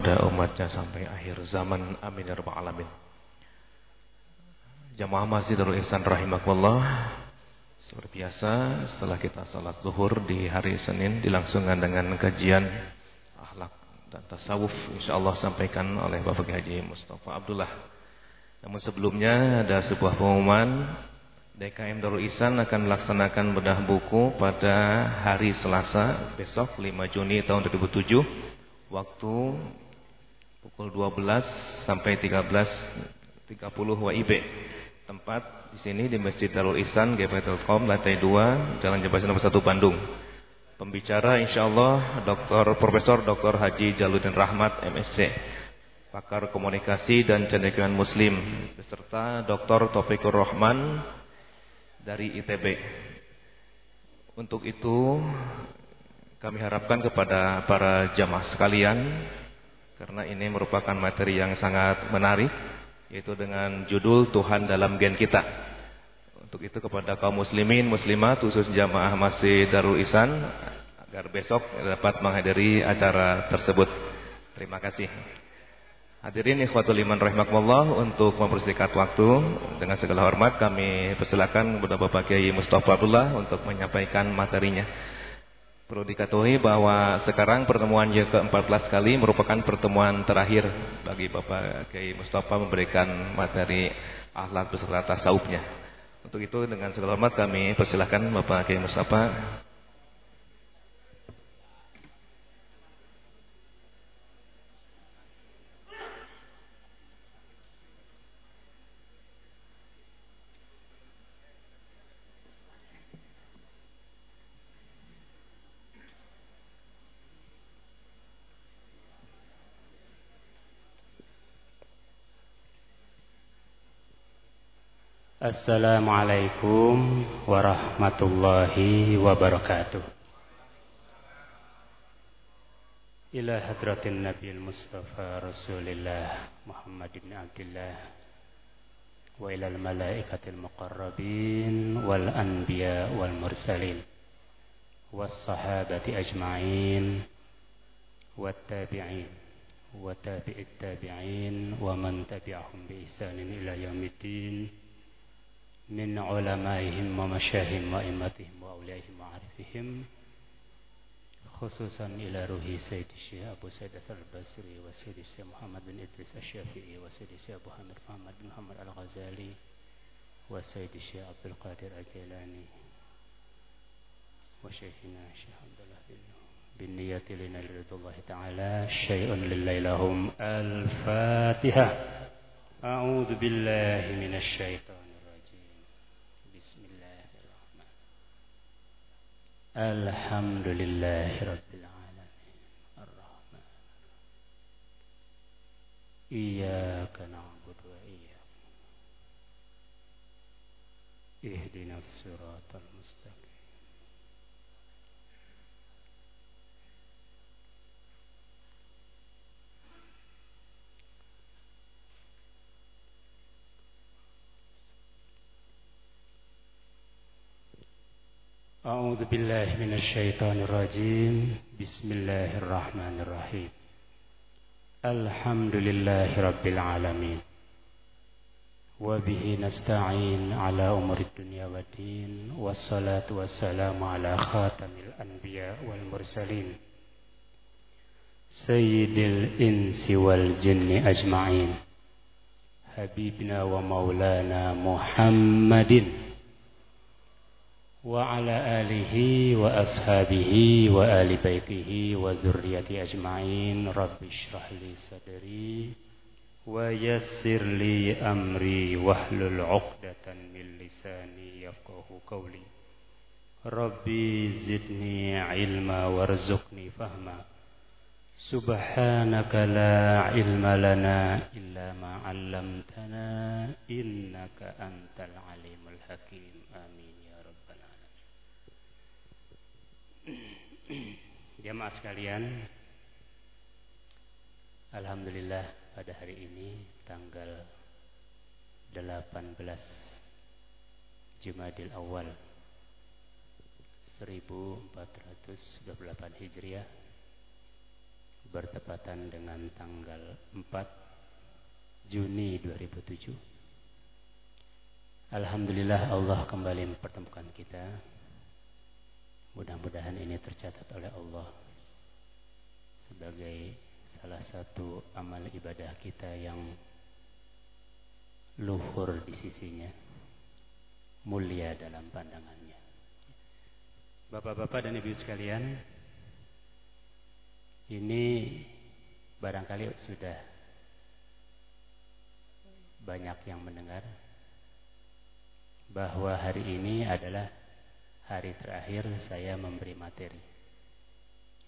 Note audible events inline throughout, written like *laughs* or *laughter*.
pada umatnya sampai akhir zaman amin ya rabbal alamin. Jamaah masjid Darul Ihsan rahimakumullah luar biasa setelah kita salat zuhur di hari Senin dilangsungkan dengan kajian akhlak dan tasawuf insyaallah sampaikan oleh Bapak Haji Mustafa Abdullah. Namun sebelumnya ada sebuah pengumuman DKM Darul Ihsan akan melaksanakan bedah buku pada hari Selasa besok 5 Juni tahun 2007 waktu pukul 12 sampai 13.30 WIB. Tempat di sini di Masjid Darul Ihsan GP lantai 2 Jalan Jembatan nomor 1 Bandung. Pembicara insyaallah Dr. Profesor Dr. Haji Jaludin Rahmat MSc. Pakar Komunikasi dan Cendekiawan Muslim beserta Dr. Taufikur Rahman dari ITB. Untuk itu kami harapkan kepada para jamaah sekalian karena ini merupakan materi yang sangat menarik yaitu dengan judul Tuhan dalam gen kita. Untuk itu kepada kaum muslimin muslimat khusus jamaah Masjid Darul Isan agar besok dapat menghadiri acara tersebut. Terima kasih. Hadirin ikhwatul iman rahimakumullah untuk mempersingkat waktu dengan segala hormat kami persilakan kepada Bapak Kiai Mustafa Abdullah untuk menyampaikan materinya. Perlu diketahui bahwa sekarang pertemuan yang ke-14 kali merupakan pertemuan terakhir bagi Bapak Kiai Mustafa memberikan materi akhlak beserta tasawufnya. Untuk itu dengan segala hormat kami persilahkan Bapak Kiai Mustafa Assalamualaikum warahmatullahi wabarakatuh. Ila hadratin Nabi Mustafa Rasulillah Muhammad ibn Abdullah wa ila al-malaikatil muqarrabin wal anbiya wal mursalin was sahabati ajma'in wat tabi'in wa tabi'it tabi'in wa man tabi'ahum bi ihsanin ila yaumiddin من علمائهم ومشاههم وإمتهم وأوليائهم وعارفهم خصوصا إلى روح سيد الشيخ أبو سيد البصري وسيد الشيخ محمد بن إدريس الشافعي وسيد الشيخ أبو حامد محمد بن محمد الغزالي وسيد الشيخ عبد القادر الجيلاني وشيخنا الشيخ عبد الله بن بالنية لنا لرضا الله تعالى. شيء لله لهم. الفاتحة. أعوذ بالله من الشيطان الحمد لله رب العالمين. الرحمن إياك نعبد وإياك اهدنا الصراط المستقيم. أعوذ بالله من الشيطان الرجيم بسم الله الرحمن الرحيم الحمد لله رب العالمين وبه نستعين على أمور الدنيا والدين والصلاة والسلام على خاتم الأنبياء والمرسلين سيد الإنس والجن أجمعين حبيبنا ومولانا محمد وعلى آله وأصحابه وآل بيته وذريته أجمعين. رب اشرح لي صدري ويسر لي أمري واحلل عقدة من لساني يفقه قولي. ربي زدني علما وارزقني فهما. سبحانك لا علم لنا إلا ما علمتنا إنك أنت العليم الحكيم. آمين. Jamaah sekalian, Alhamdulillah pada hari ini tanggal 18 Jumadil Awal 1428 Hijriah bertepatan dengan tanggal 4 Juni 2007. Alhamdulillah Allah kembali mempertemukan kita. Mudah-mudahan ini tercatat oleh Allah sebagai salah satu amal ibadah kita yang luhur di sisinya, mulia dalam pandangannya. Bapak-bapak dan ibu sekalian, ini barangkali sudah banyak yang mendengar bahwa hari ini adalah hari terakhir saya memberi materi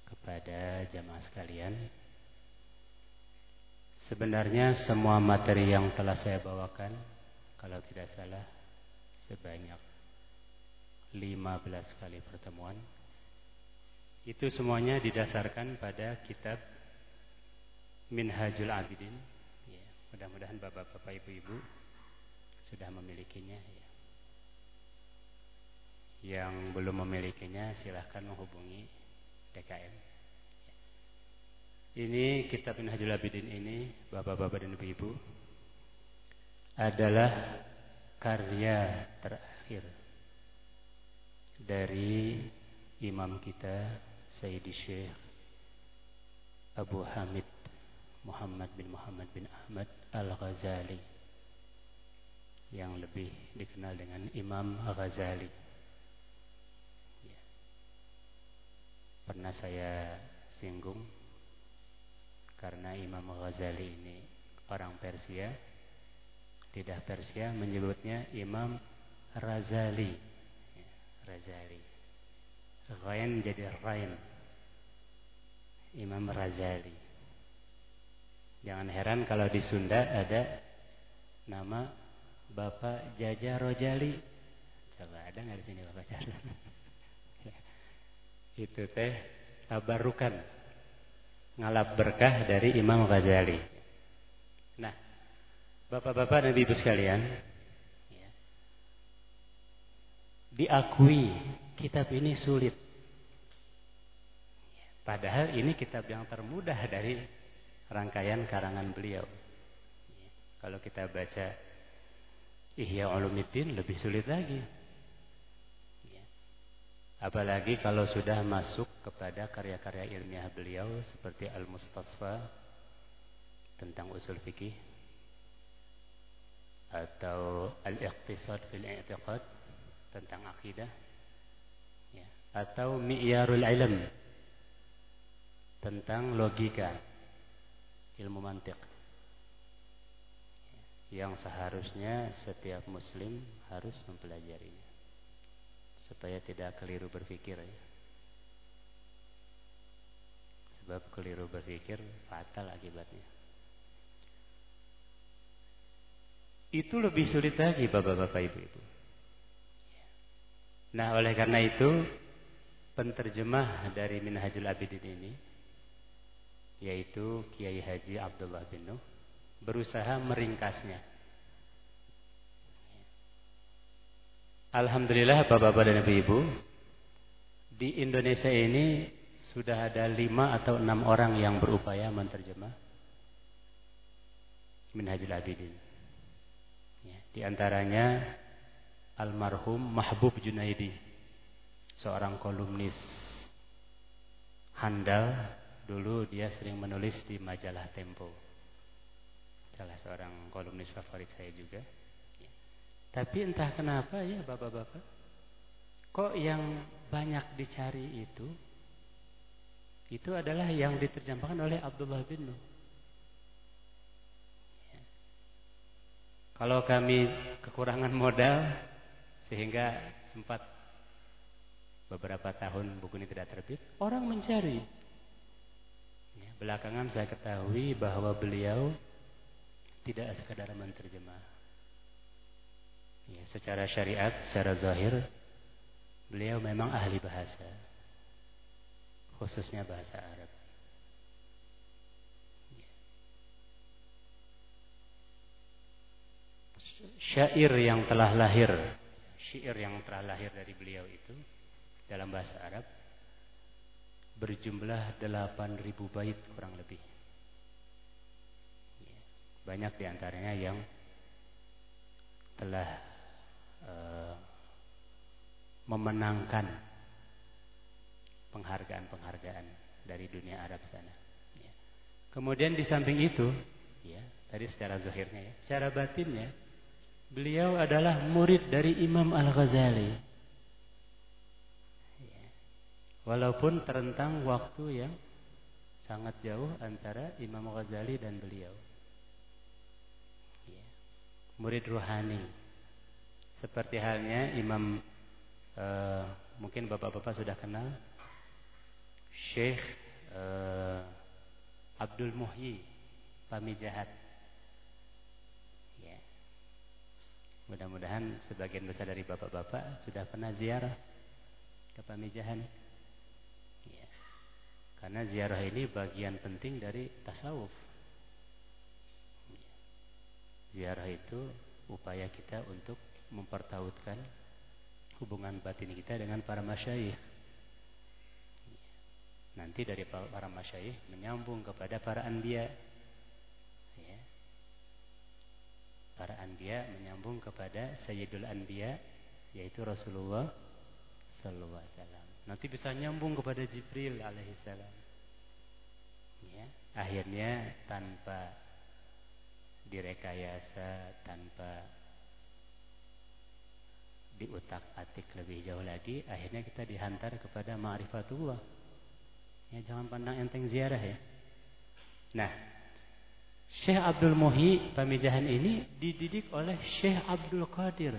kepada jamaah sekalian. Sebenarnya semua materi yang telah saya bawakan, kalau tidak salah, sebanyak 15 kali pertemuan itu semuanya didasarkan pada kitab Minhajul Abidin. Ya, mudah-mudahan bapak-bapak, ibu-ibu sudah memilikinya. Ya. Yang belum memilikinya silahkan menghubungi DKM. Ini kitab Minhajul Abidin ini, bapak-bapak dan ibu-ibu, adalah karya terakhir dari imam kita Sayyidi Syekh Abu Hamid Muhammad bin Muhammad bin Ahmad Al-Ghazali yang lebih dikenal dengan Imam Ghazali. Pernah saya singgung karena Imam Ghazali ini orang Persia, lidah Persia menyebutnya Imam Razali. Ya, Razali. Ghain jadi Rain. Imam Razali. Jangan heran kalau di Sunda ada nama Bapak Jaja Rojali. Coba ada nggak di sini Bapak Jaja? Itu teh tabarukan ngalap berkah dari Imam Ghazali. Nah, Bapak-bapak dan Ibu sekalian, ya, diakui kitab ini sulit. Padahal ini kitab yang termudah dari rangkaian karangan beliau. Kalau kita baca Ihya Ulumuddin lebih sulit lagi. Apalagi kalau sudah masuk kepada karya-karya ilmiah beliau seperti Al-Mustasfa tentang usul fikih atau Al-Iqtisad fil I'tiqad tentang akidah ya. atau Mi'yarul Ilm tentang logika ilmu mantik yang seharusnya setiap muslim harus mempelajarinya supaya tidak keliru berpikir ya. sebab keliru berpikir fatal akibatnya itu lebih sulit lagi bapak-bapak ibu-ibu nah oleh karena itu penterjemah dari Minhajul Abidin ini yaitu Kiai Haji Abdullah bin Nuh berusaha meringkasnya. Alhamdulillah Bapak-bapak dan Ibu-ibu di Indonesia ini sudah ada lima atau enam orang yang berupaya menerjemah Minhajul Abidin. Ya, di antaranya almarhum Mahbub Junaidi, seorang kolumnis handal Dulu dia sering menulis di majalah Tempo. Salah seorang kolumnis favorit saya juga. Ya. Tapi entah kenapa ya bapak-bapak. Kok yang banyak dicari itu. Itu adalah yang diterjemahkan oleh Abdullah bin Nuh. Ya. Kalau kami kekurangan modal. Sehingga sempat beberapa tahun buku ini tidak terbit. Orang mencari. Belakangan saya ketahui bahwa beliau tidak sekadar menerjemah. Ya, secara syariat, secara zahir, beliau memang ahli bahasa. Khususnya bahasa Arab. Ya. Syair yang telah lahir, syair yang telah lahir dari beliau itu dalam bahasa Arab berjumlah 8000 bait kurang lebih. Ya, banyak di antaranya yang telah uh, memenangkan penghargaan-penghargaan dari dunia Arab sana. Ya. Kemudian di samping itu, ya, tadi secara zahirnya ya, secara batinnya beliau adalah murid dari Imam Al-Ghazali. Walaupun terentang waktu yang sangat jauh antara Imam Ghazali dan beliau. Ya. Murid ruhani. Seperti halnya Imam uh, mungkin bapak-bapak sudah kenal Syekh uh, Abdul Muhyi Pamijahat. Ya. Mudah-mudahan sebagian besar dari bapak-bapak sudah pernah ziarah ke Pamijahan. Karena ziarah ini bagian penting dari tasawuf. Ziarah itu upaya kita untuk mempertautkan hubungan batin kita dengan para masyayikh. Nanti dari para masyayikh menyambung kepada para anbiya. Ya. Para anbiya menyambung kepada Sayyidul Anbiya yaitu Rasulullah sallallahu alaihi wasallam. Nanti bisa nyambung kepada Jibril alaihissalam. Ya, akhirnya tanpa direkayasa, tanpa diutak-atik lebih jauh lagi, akhirnya kita dihantar kepada ma'rifatullah. Ya, jangan pandang enteng ziarah ya. Nah, Syekh Abdul Muhi Pamijahan ini dididik oleh Syekh Abdul Qadir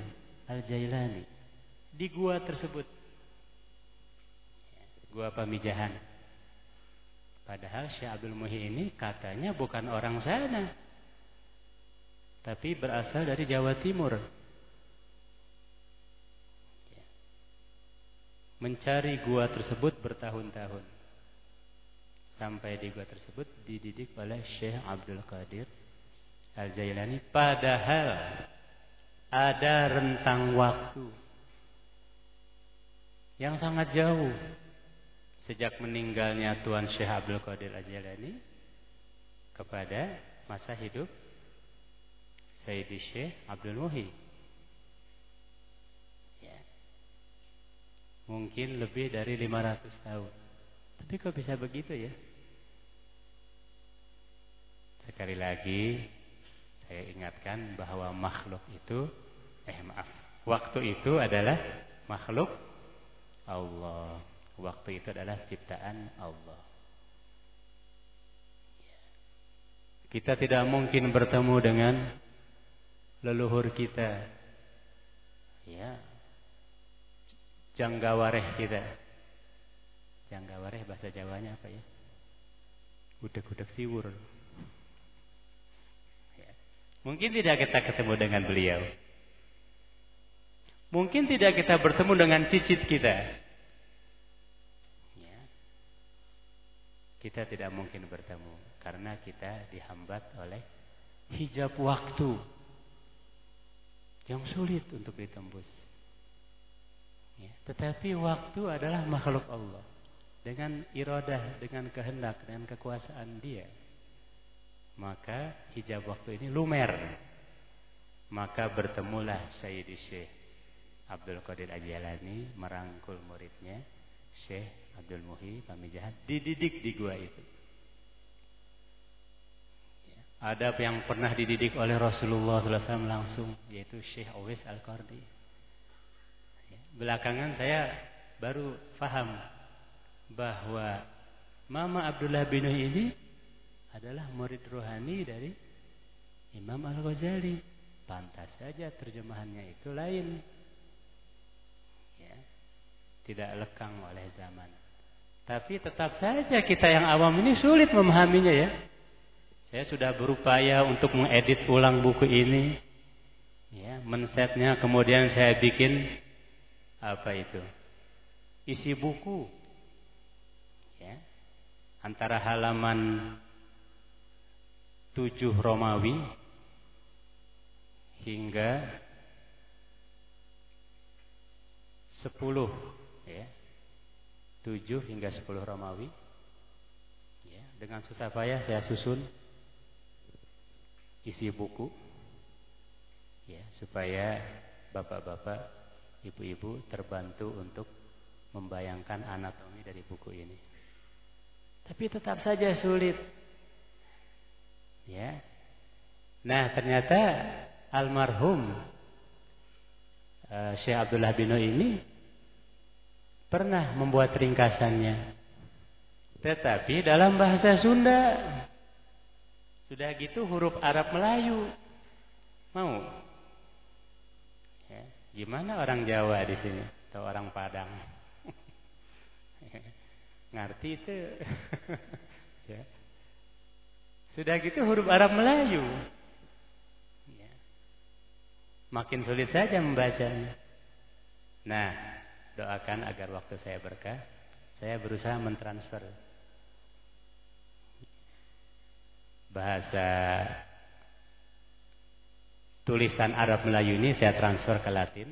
Al-Jailani di gua tersebut gua pamijahan. Padahal Syekh Abdul Muhi ini katanya bukan orang sana. Tapi berasal dari Jawa Timur. Mencari gua tersebut bertahun-tahun. Sampai di gua tersebut dididik oleh Syekh Abdul Qadir Al-Jailani. Padahal ada rentang waktu yang sangat jauh sejak meninggalnya Tuan Syekh Abdul Qadir Ajalani kepada masa hidup Sayyidi Syekh Abdul Muhi. Ya. Mungkin lebih dari 500 tahun. Tapi kok bisa begitu ya? Sekali lagi saya ingatkan bahwa makhluk itu eh maaf, waktu itu adalah makhluk Allah. Waktu itu adalah ciptaan Allah. Kita tidak mungkin bertemu dengan leluhur kita. Ya. Janggawareh kita. Janggawareh bahasa Jawanya apa ya? Udek-udek siwur. Ya. Mungkin tidak kita ketemu dengan beliau. Mungkin tidak kita bertemu dengan cicit kita. kita tidak mungkin bertemu karena kita dihambat oleh hijab waktu yang sulit untuk ditembus. Ya, tetapi waktu adalah makhluk Allah dengan iradah, dengan kehendak, dengan kekuasaan Dia. Maka hijab waktu ini lumer. Maka bertemulah Sayyidi Syekh Abdul Qadir Ajalani merangkul muridnya Syekh Abdul Muhi Pamijahan dididik di gua itu. Ya. Ada yang pernah dididik oleh Rasulullah SAW langsung yaitu Syekh Uwais Al-Qardi. Belakangan saya baru faham bahwa Mama Abdullah bin ini adalah murid rohani dari Imam Al-Ghazali. Pantas saja terjemahannya itu lain. Ya. Tidak lekang oleh zaman. Tapi tetap saja kita yang awam ini sulit memahaminya ya. Saya sudah berupaya untuk mengedit ulang buku ini. Ya, mensetnya kemudian saya bikin apa itu? Isi buku. Ya. Antara halaman 7 Romawi hingga 10 ya 7 hingga 10 Romawi. Ya, dengan susah payah saya susun isi buku ya supaya bapak-bapak, ibu-ibu terbantu untuk membayangkan anatomi dari buku ini. Tapi tetap saja sulit. Ya. Nah, ternyata almarhum uh, Syekh Abdullah Bino ini pernah membuat ringkasannya. Tetapi dalam bahasa Sunda. Sudah gitu huruf Arab Melayu. Mau? Gimana orang Jawa di sini atau orang Padang? *laughs* Ngerti itu? *laughs* ya. Sudah gitu huruf Arab Melayu. Ya. Makin sulit saja membacanya. Nah, doakan agar waktu saya berkah. Saya berusaha mentransfer bahasa tulisan Arab Melayu ini saya transfer ke Latin.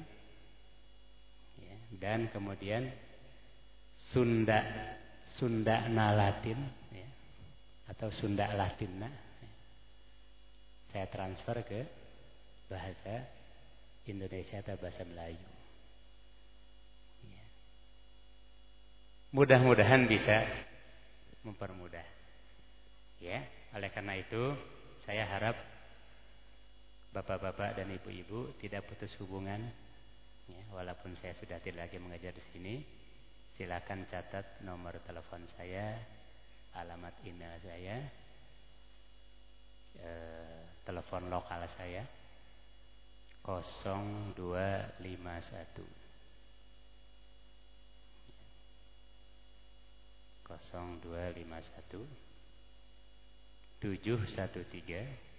Ya, dan kemudian Sunda Sunda na Latin ya, atau Sunda Latinna ya, saya transfer ke bahasa Indonesia atau bahasa Melayu. Mudah-mudahan bisa mempermudah. Ya, oleh karena itu saya harap bapak-bapak dan ibu-ibu tidak putus hubungan. Ya, walaupun saya sudah tidak lagi mengajar di sini, silakan catat nomor telepon saya, alamat email saya, eh, telepon lokal saya 0251 0251 713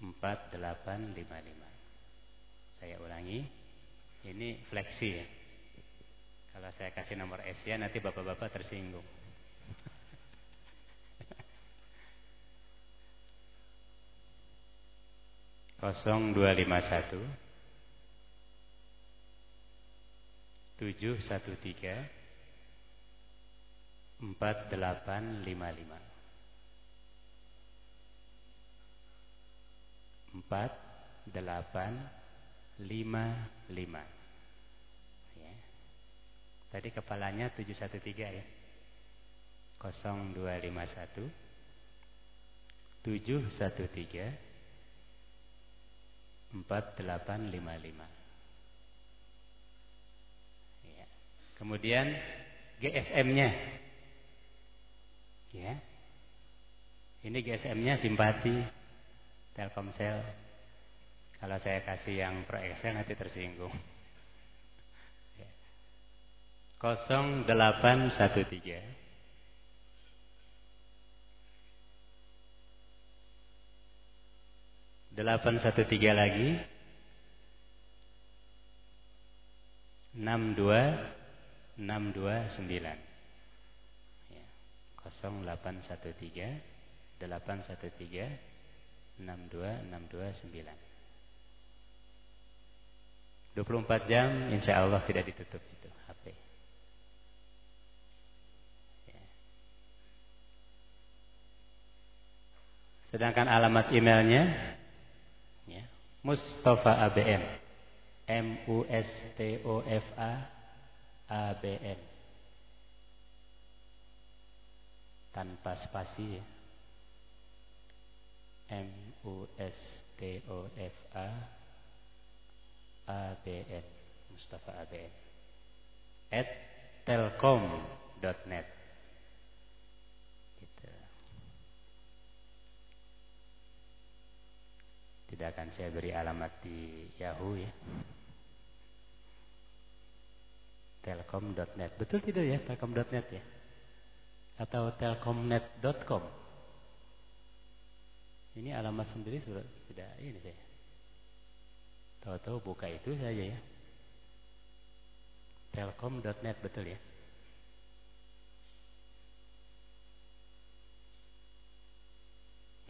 4855 Saya ulangi Ini fleksi ya. Kalau saya kasih nomor Asia nanti bapak-bapak tersinggung. *laughs* Kosong dua lima satu. Tujuh satu tiga. Empat delapan lima lima empat delapan lima lima. Ya. tadi kepalanya tujuh satu tiga ya. Kosong dua lima satu. Tujuh satu tiga. Empat delapan lima lima. Kemudian GSM-nya. Ya. Ini GSM-nya simpati Telkomsel. Kalau saya kasih yang Pro Excel nanti tersinggung. Ya. 0813 813 lagi 62 629 ya, 0813 813 62629 24 jam insya Allah tidak ditutup itu HP ya. sedangkan alamat emailnya ya, Mustafa ABM M U S T O F A ABN tanpa spasi ya. M U S T O F A ABN Mustafa ABN at telkom.net gitu. tidak akan saya beri alamat di Yahoo ya telkom.net. Betul tidak ya telkom.net ya? Atau telkomnet.com? Ini alamat sendiri sudah tidak ini saya. Tahu-tahu buka itu saja ya. Telkom.net betul ya?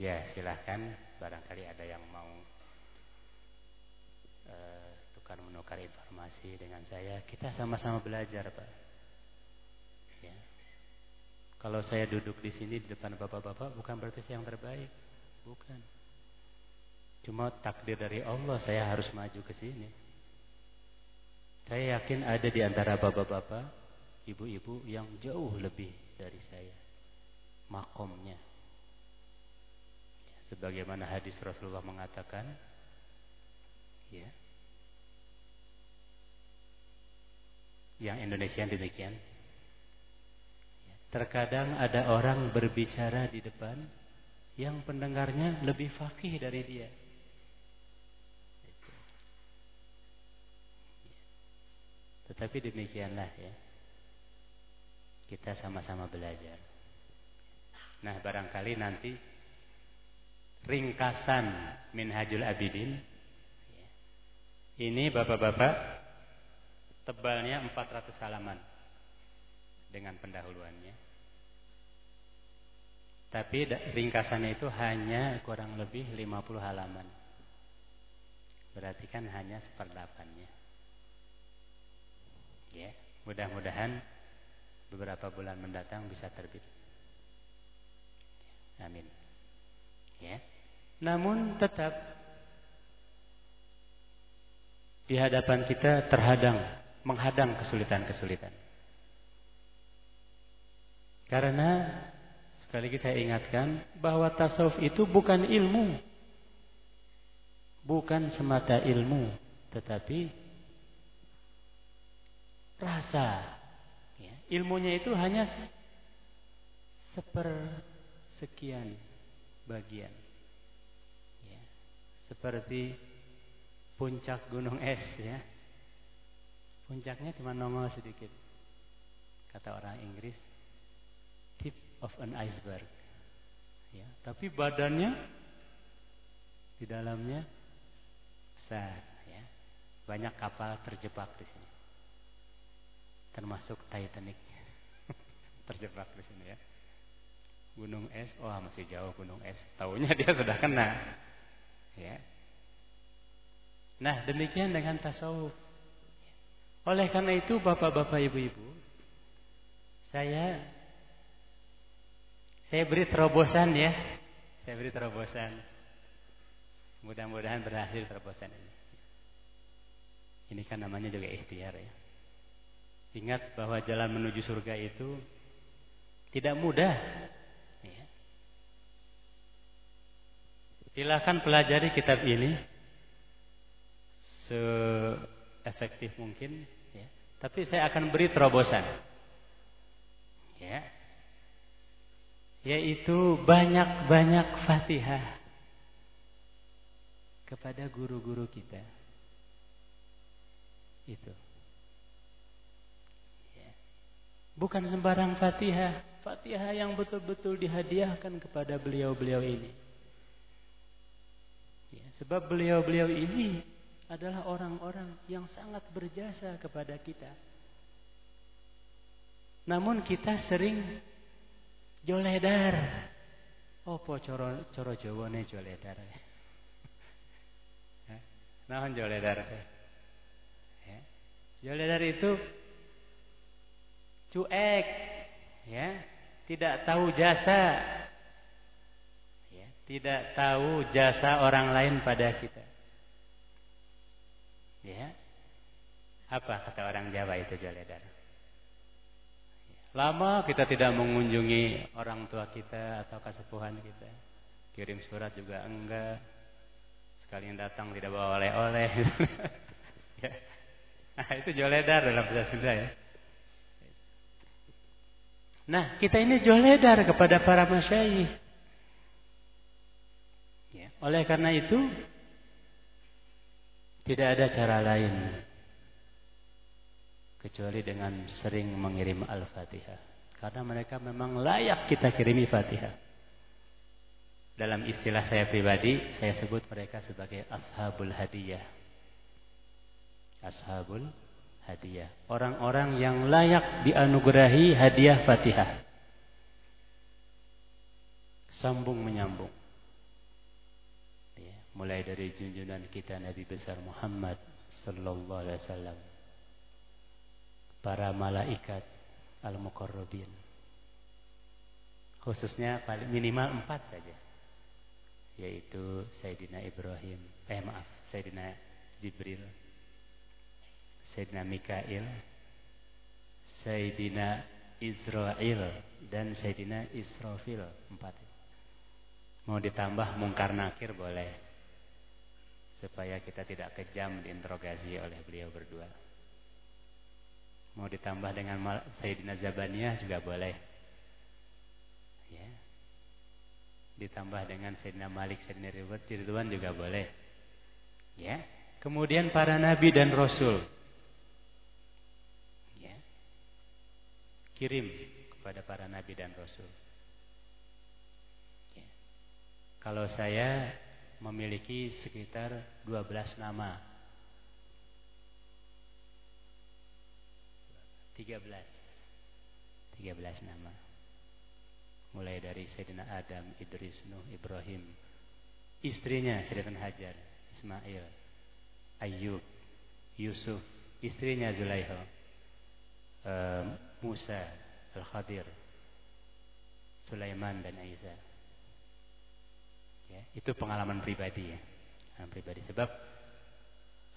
Ya silahkan barangkali ada yang mau uh, menukar informasi dengan saya. Kita sama-sama belajar, Pak. Ya. Kalau saya duduk di sini di depan bapak-bapak, bukan berarti saya yang terbaik. Bukan. Cuma takdir dari Allah saya harus maju ke sini. Saya yakin ada di antara bapak-bapak, ibu-ibu yang jauh lebih dari saya. Makomnya. Sebagaimana hadis Rasulullah mengatakan, ya. Yang Indonesia demikian. Terkadang ada orang berbicara di depan yang pendengarnya lebih fakih dari dia. Tetapi demikianlah ya. Kita sama-sama belajar. Nah, barangkali nanti ringkasan Minhajul Abidin ini Bapak-bapak tebalnya 400 halaman dengan pendahuluannya. Tapi ringkasannya itu hanya kurang lebih 50 halaman. Berarti kan hanya seperdelapannya. Ya, mudah-mudahan beberapa bulan mendatang bisa terbit. Amin. Ya. Namun tetap di hadapan kita terhadang, menghadang kesulitan-kesulitan. Karena sekali lagi saya ingatkan bahwa tasawuf itu bukan ilmu. Bukan semata ilmu, tetapi rasa. Ya, ilmunya itu hanya sepersekian bagian. Ya, seperti puncak gunung es ya. Puncaknya cuma nongol sedikit. Kata orang Inggris, of an iceberg. Ya, tapi badannya di dalamnya besar ya. Banyak kapal terjebak di sini. Termasuk Titanic. *laughs* Terjebak di sini ya. Gunung es wah oh, masih jauh gunung es. Tahunya *laughs* dia sudah kena. Ya. Nah demikian dengan tasawuf. Oleh karena itu bapak-bapak ibu-ibu saya saya beri terobosan ya saya beri terobosan mudah-mudahan berhasil terobosan ini ini kan namanya juga ikhtiar ya Ingat bahwa jalan menuju surga itu tidak mudah. Ya. Silakan pelajari kitab ini seefektif mungkin. Ya. Tapi saya akan beri terobosan. Ya. Yaitu banyak-banyak fatihah kepada guru-guru kita. Itu. Bukan sembarang Fatihah. Fatihah yang betul-betul dihadiahkan kepada beliau-beliau ini. Ya, sebab beliau-beliau ini adalah orang-orang yang sangat berjasa kepada kita. Namun kita sering joledar. Opo coro coro Jawa ne joledar. Nah, joledar. Ya. *laughs* Joledar itu cuek, ya, tidak tahu jasa, ya, tidak tahu jasa orang lain pada kita. Ya, apa kata orang Jawa itu joledar? Lama kita tidak mengunjungi orang tua kita atau kesepuhan kita. Kirim surat juga enggak. Sekali yang datang tidak bawa oleh-oleh. *laughs* ya. Nah, itu joledar dalam bahasa Sunda ya. Nah, kita ini joledar kepada para masyayikh. Ya. Oleh karena itu, tidak ada cara lain kecuali dengan sering mengirim Al-Fatihah. Karena mereka memang layak kita kirimi Fatihah. Dalam istilah saya pribadi, saya sebut mereka sebagai ashabul hadiyah. Ashabul hadiah. Orang-orang yang layak dianugerahi hadiah Fatihah. Sambung menyambung. Ya, mulai dari junjungan kita Nabi besar Muhammad sallallahu alaihi wasallam para malaikat al-muqarrabin. Khususnya paling minimal empat saja yaitu Sayyidina Ibrahim eh maaf Sayyidina Jibril Sayyidina Mikail Sayyidina Israel dan Sayyidina Israfil empat. Mau ditambah mungkar nakir boleh supaya kita tidak kejam diinterogasi oleh beliau berdua mau ditambah dengan Sayyidina Zabaniyah juga boleh ya ditambah dengan Sayyidina Malik, Sayyidina Ridwan juga boleh. Ya. Kemudian para nabi dan rasul. Ya. Kirim kepada para nabi dan rasul. Ya. Kalau saya memiliki sekitar 12 nama. 13. 13 nama mulai dari Sayyidina Adam, Idris, Nuh, Ibrahim, istrinya Sayyidina Hajar, Ismail, Ayub, Yusuf, istrinya Zulaiha, uh, Musa, Al-Khadir, Sulaiman dan Isa. Ya, itu pengalaman pribadi ya, pribadi. Sebab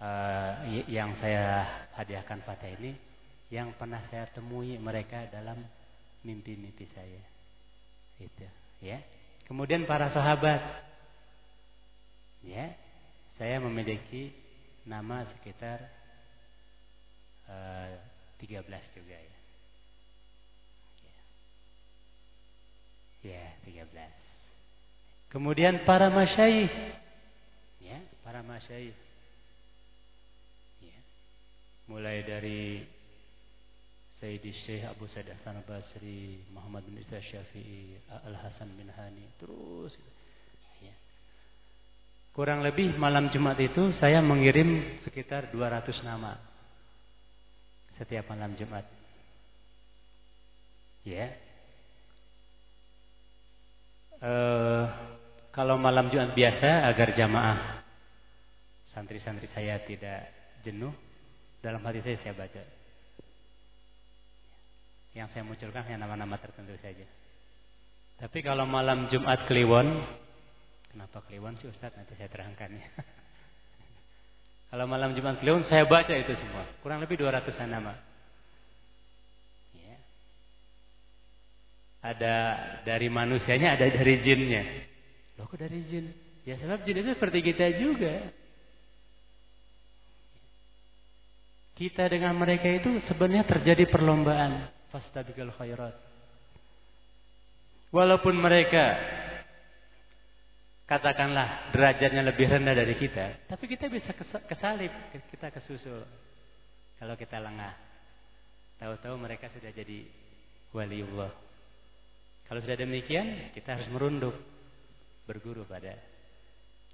uh, yang saya hadiahkan pada ini, yang pernah saya temui mereka dalam mimpi-mimpi saya. Itu, ya. Kemudian para sahabat. Ya. Saya memiliki nama sekitar uh, eh, 13 juga ya. Ya, 13. Kemudian para masyayikh. Ya, para masyayikh. Ya. Mulai dari Sayyidi Syekh Abu Sa'id Hasan Basri, Muhammad bin Isa Syafi'i, Al Hasan bin Hani, terus. Ya. Kurang lebih malam Jumat itu saya mengirim sekitar 200 nama setiap malam Jumat. Ya. Uh, kalau malam Jumat biasa agar jamaah santri-santri saya tidak jenuh, dalam hati saya saya baca yang saya munculkan hanya nama-nama tertentu saja. Tapi kalau malam Jumat Kliwon, kenapa Kliwon sih Ustaz? Nanti saya terangkan ya. *laughs* kalau malam Jumat Kliwon saya baca itu semua, kurang lebih 200 nama. Ya. Ada dari manusianya, ada dari jinnya. Loh kok dari jin? Ya sebab jin itu seperti kita juga. Kita dengan mereka itu sebenarnya terjadi perlombaan fastabiqul khairat. Walaupun mereka katakanlah derajatnya lebih rendah dari kita, tapi kita bisa kesalip, kita kesusul. Kalau kita lengah. Tahu-tahu mereka sudah jadi waliullah. Kalau sudah demikian, kita harus merunduk berguru pada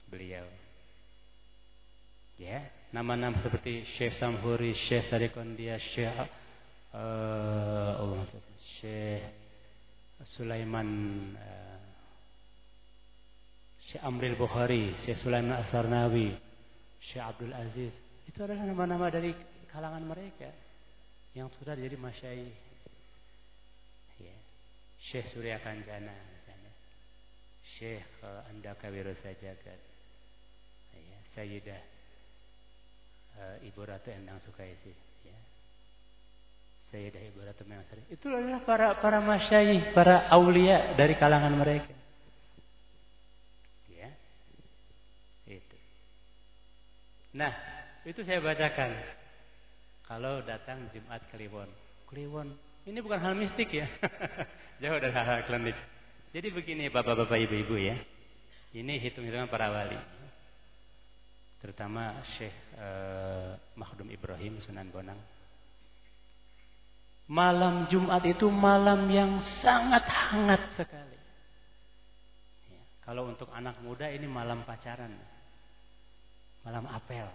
beliau. Ya, nama-nama seperti Syekh Samhuri, Syekh Sarikondia, Syekh uh, Allah Syekh Sulaiman uh, Syekh Amril Bukhari, Syekh Sulaiman Asarnawi, Syekh Abdul Aziz. Itu adalah nama-nama dari kalangan mereka yang sudah jadi masyai. Ya. Syekh Surya Kanjana misalnya. Syekh uh, Andaka Wirosajagat. Ya. Sayyidah Ibu Ratu Endang Sukaisi. Sayyidah Ibu Ratu Mansari. Itu adalah para para masyayikh, para aulia dari kalangan mereka. Ya. Itu. Nah, itu saya bacakan. Kalau datang Jumat Kliwon. Kliwon. Ini bukan hal mistik ya. *laughs* Jauh dari hal-hal klinik. Jadi begini Bapak-bapak Ibu-ibu ya. Ini hitung-hitungan para wali. Terutama Syekh eh, Makhdum Ibrahim Sunan Bonang Malam Jumat itu malam yang sangat hangat sekali. Ya, kalau untuk anak muda ini malam pacaran. Malam apel.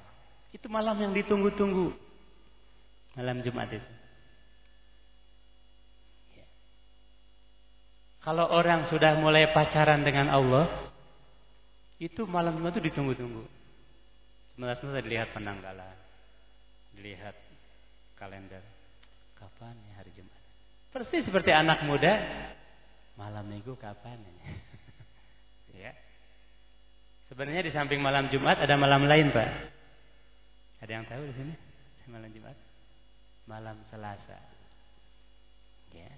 Itu malam yang ditunggu-tunggu. Malam Jumat itu. Ya. Kalau orang sudah mulai pacaran dengan Allah, itu malam Jumat itu ditunggu-tunggu. Sebentar-sebentar dilihat penanggalan. dilihat kalender kapan ya hari Jumat? Persis seperti anak muda malam minggu kapan ini? *laughs* Ya. Sebenarnya di samping malam Jumat ada malam lain pak. Ada yang tahu di sini? Malam Jumat? Malam Selasa. Ya.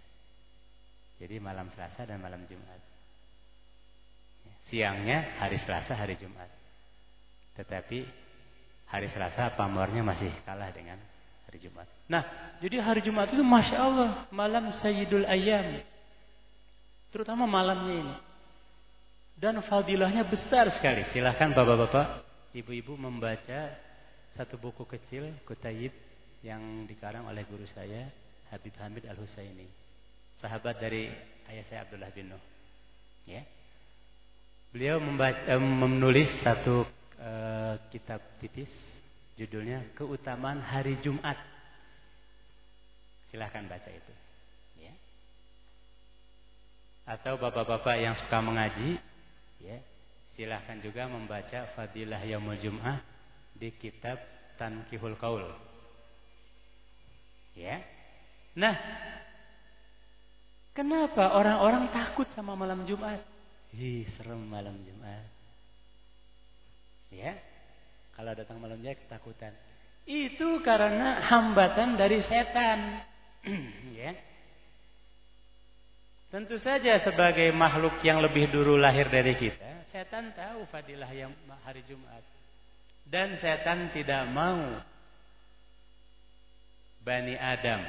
Jadi malam Selasa dan malam Jumat. Ya. siangnya hari Selasa hari Jumat. Tetapi hari Selasa pamornya masih kalah dengan hari Jumat. Nah, jadi hari Jumat itu Masya Allah, malam Sayyidul Ayam. Terutama malamnya ini. Dan fadilahnya besar sekali. Silahkan bapak-bapak, ibu-ibu membaca satu buku kecil, Kutayib, yang dikarang oleh guru saya, Habib Hamid Al-Husaini. Sahabat dari ayah saya Abdullah bin Nuh. Ya. Beliau membaca, eh, menulis satu eh, kitab tipis Judulnya Keutamaan Hari Jumat. Silahkan baca itu. Ya. Atau bapak-bapak yang suka mengaji, ya, silahkan juga membaca Fadilah Yaumul Jum'ah di kitab Tankihul Kaul. Ya. Nah, kenapa orang-orang takut sama malam Jumat? Hi, serem malam Jumat. Ya, kalau datang malam ketakutan. Itu karena hambatan dari setan. *clears throat* ya. Tentu saja sebagai makhluk yang lebih dulu lahir dari kita, setan tahu fadilah yang hari Jumat. Dan setan tidak mau Bani Adam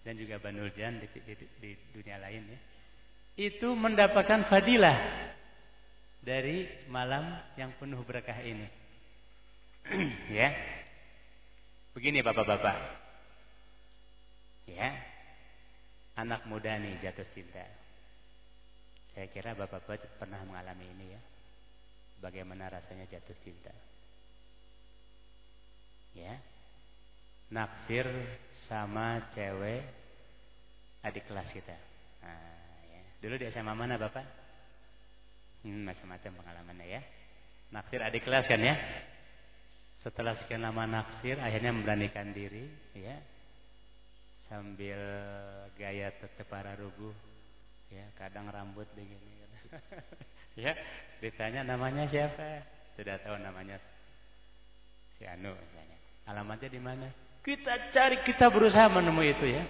dan juga Banul Jan di, di, di dunia lain ya, itu mendapatkan fadilah dari malam yang penuh berkah ini. *clears throat* ya. Begini Bapak-bapak. Ya. Anak muda nih jatuh cinta. Saya kira Bapak-bapak pernah mengalami ini ya. Bagaimana rasanya jatuh cinta. Ya. Naksir sama cewek adik kelas kita. Nah, ya. Dulu di SMA mana Bapak? Hmm, macam-macam pengalamannya ya. Naksir adik kelas kan ya? Setelah sekian lama naksir, akhirnya memberanikan diri, ya, sambil gaya tetap para rubuh, ya, kadang rambut begini, *laughs* ya, ditanya namanya siapa, sudah tahu namanya si Anu, misalnya. alamatnya di mana? Kita cari, kita berusaha menemui itu ya.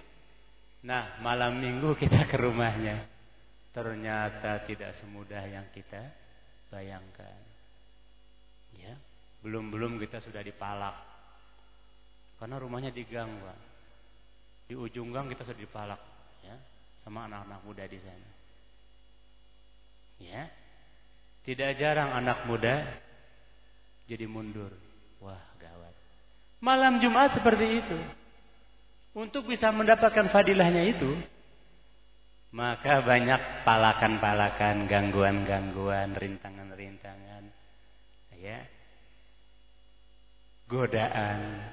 Nah, malam minggu kita ke rumahnya, ternyata tidak semudah yang kita bayangkan, ya. Belum-belum kita sudah dipalak. Karena rumahnya di gang, Pak. Di ujung gang kita sudah dipalak, ya, sama anak-anak muda di sana. Ya. Tidak jarang anak muda jadi mundur. Wah, gawat. Malam Jumat seperti itu. Untuk bisa mendapatkan fadilahnya itu, maka banyak palakan-palakan, gangguan-gangguan, rintangan-rintangan. Ya, godaan,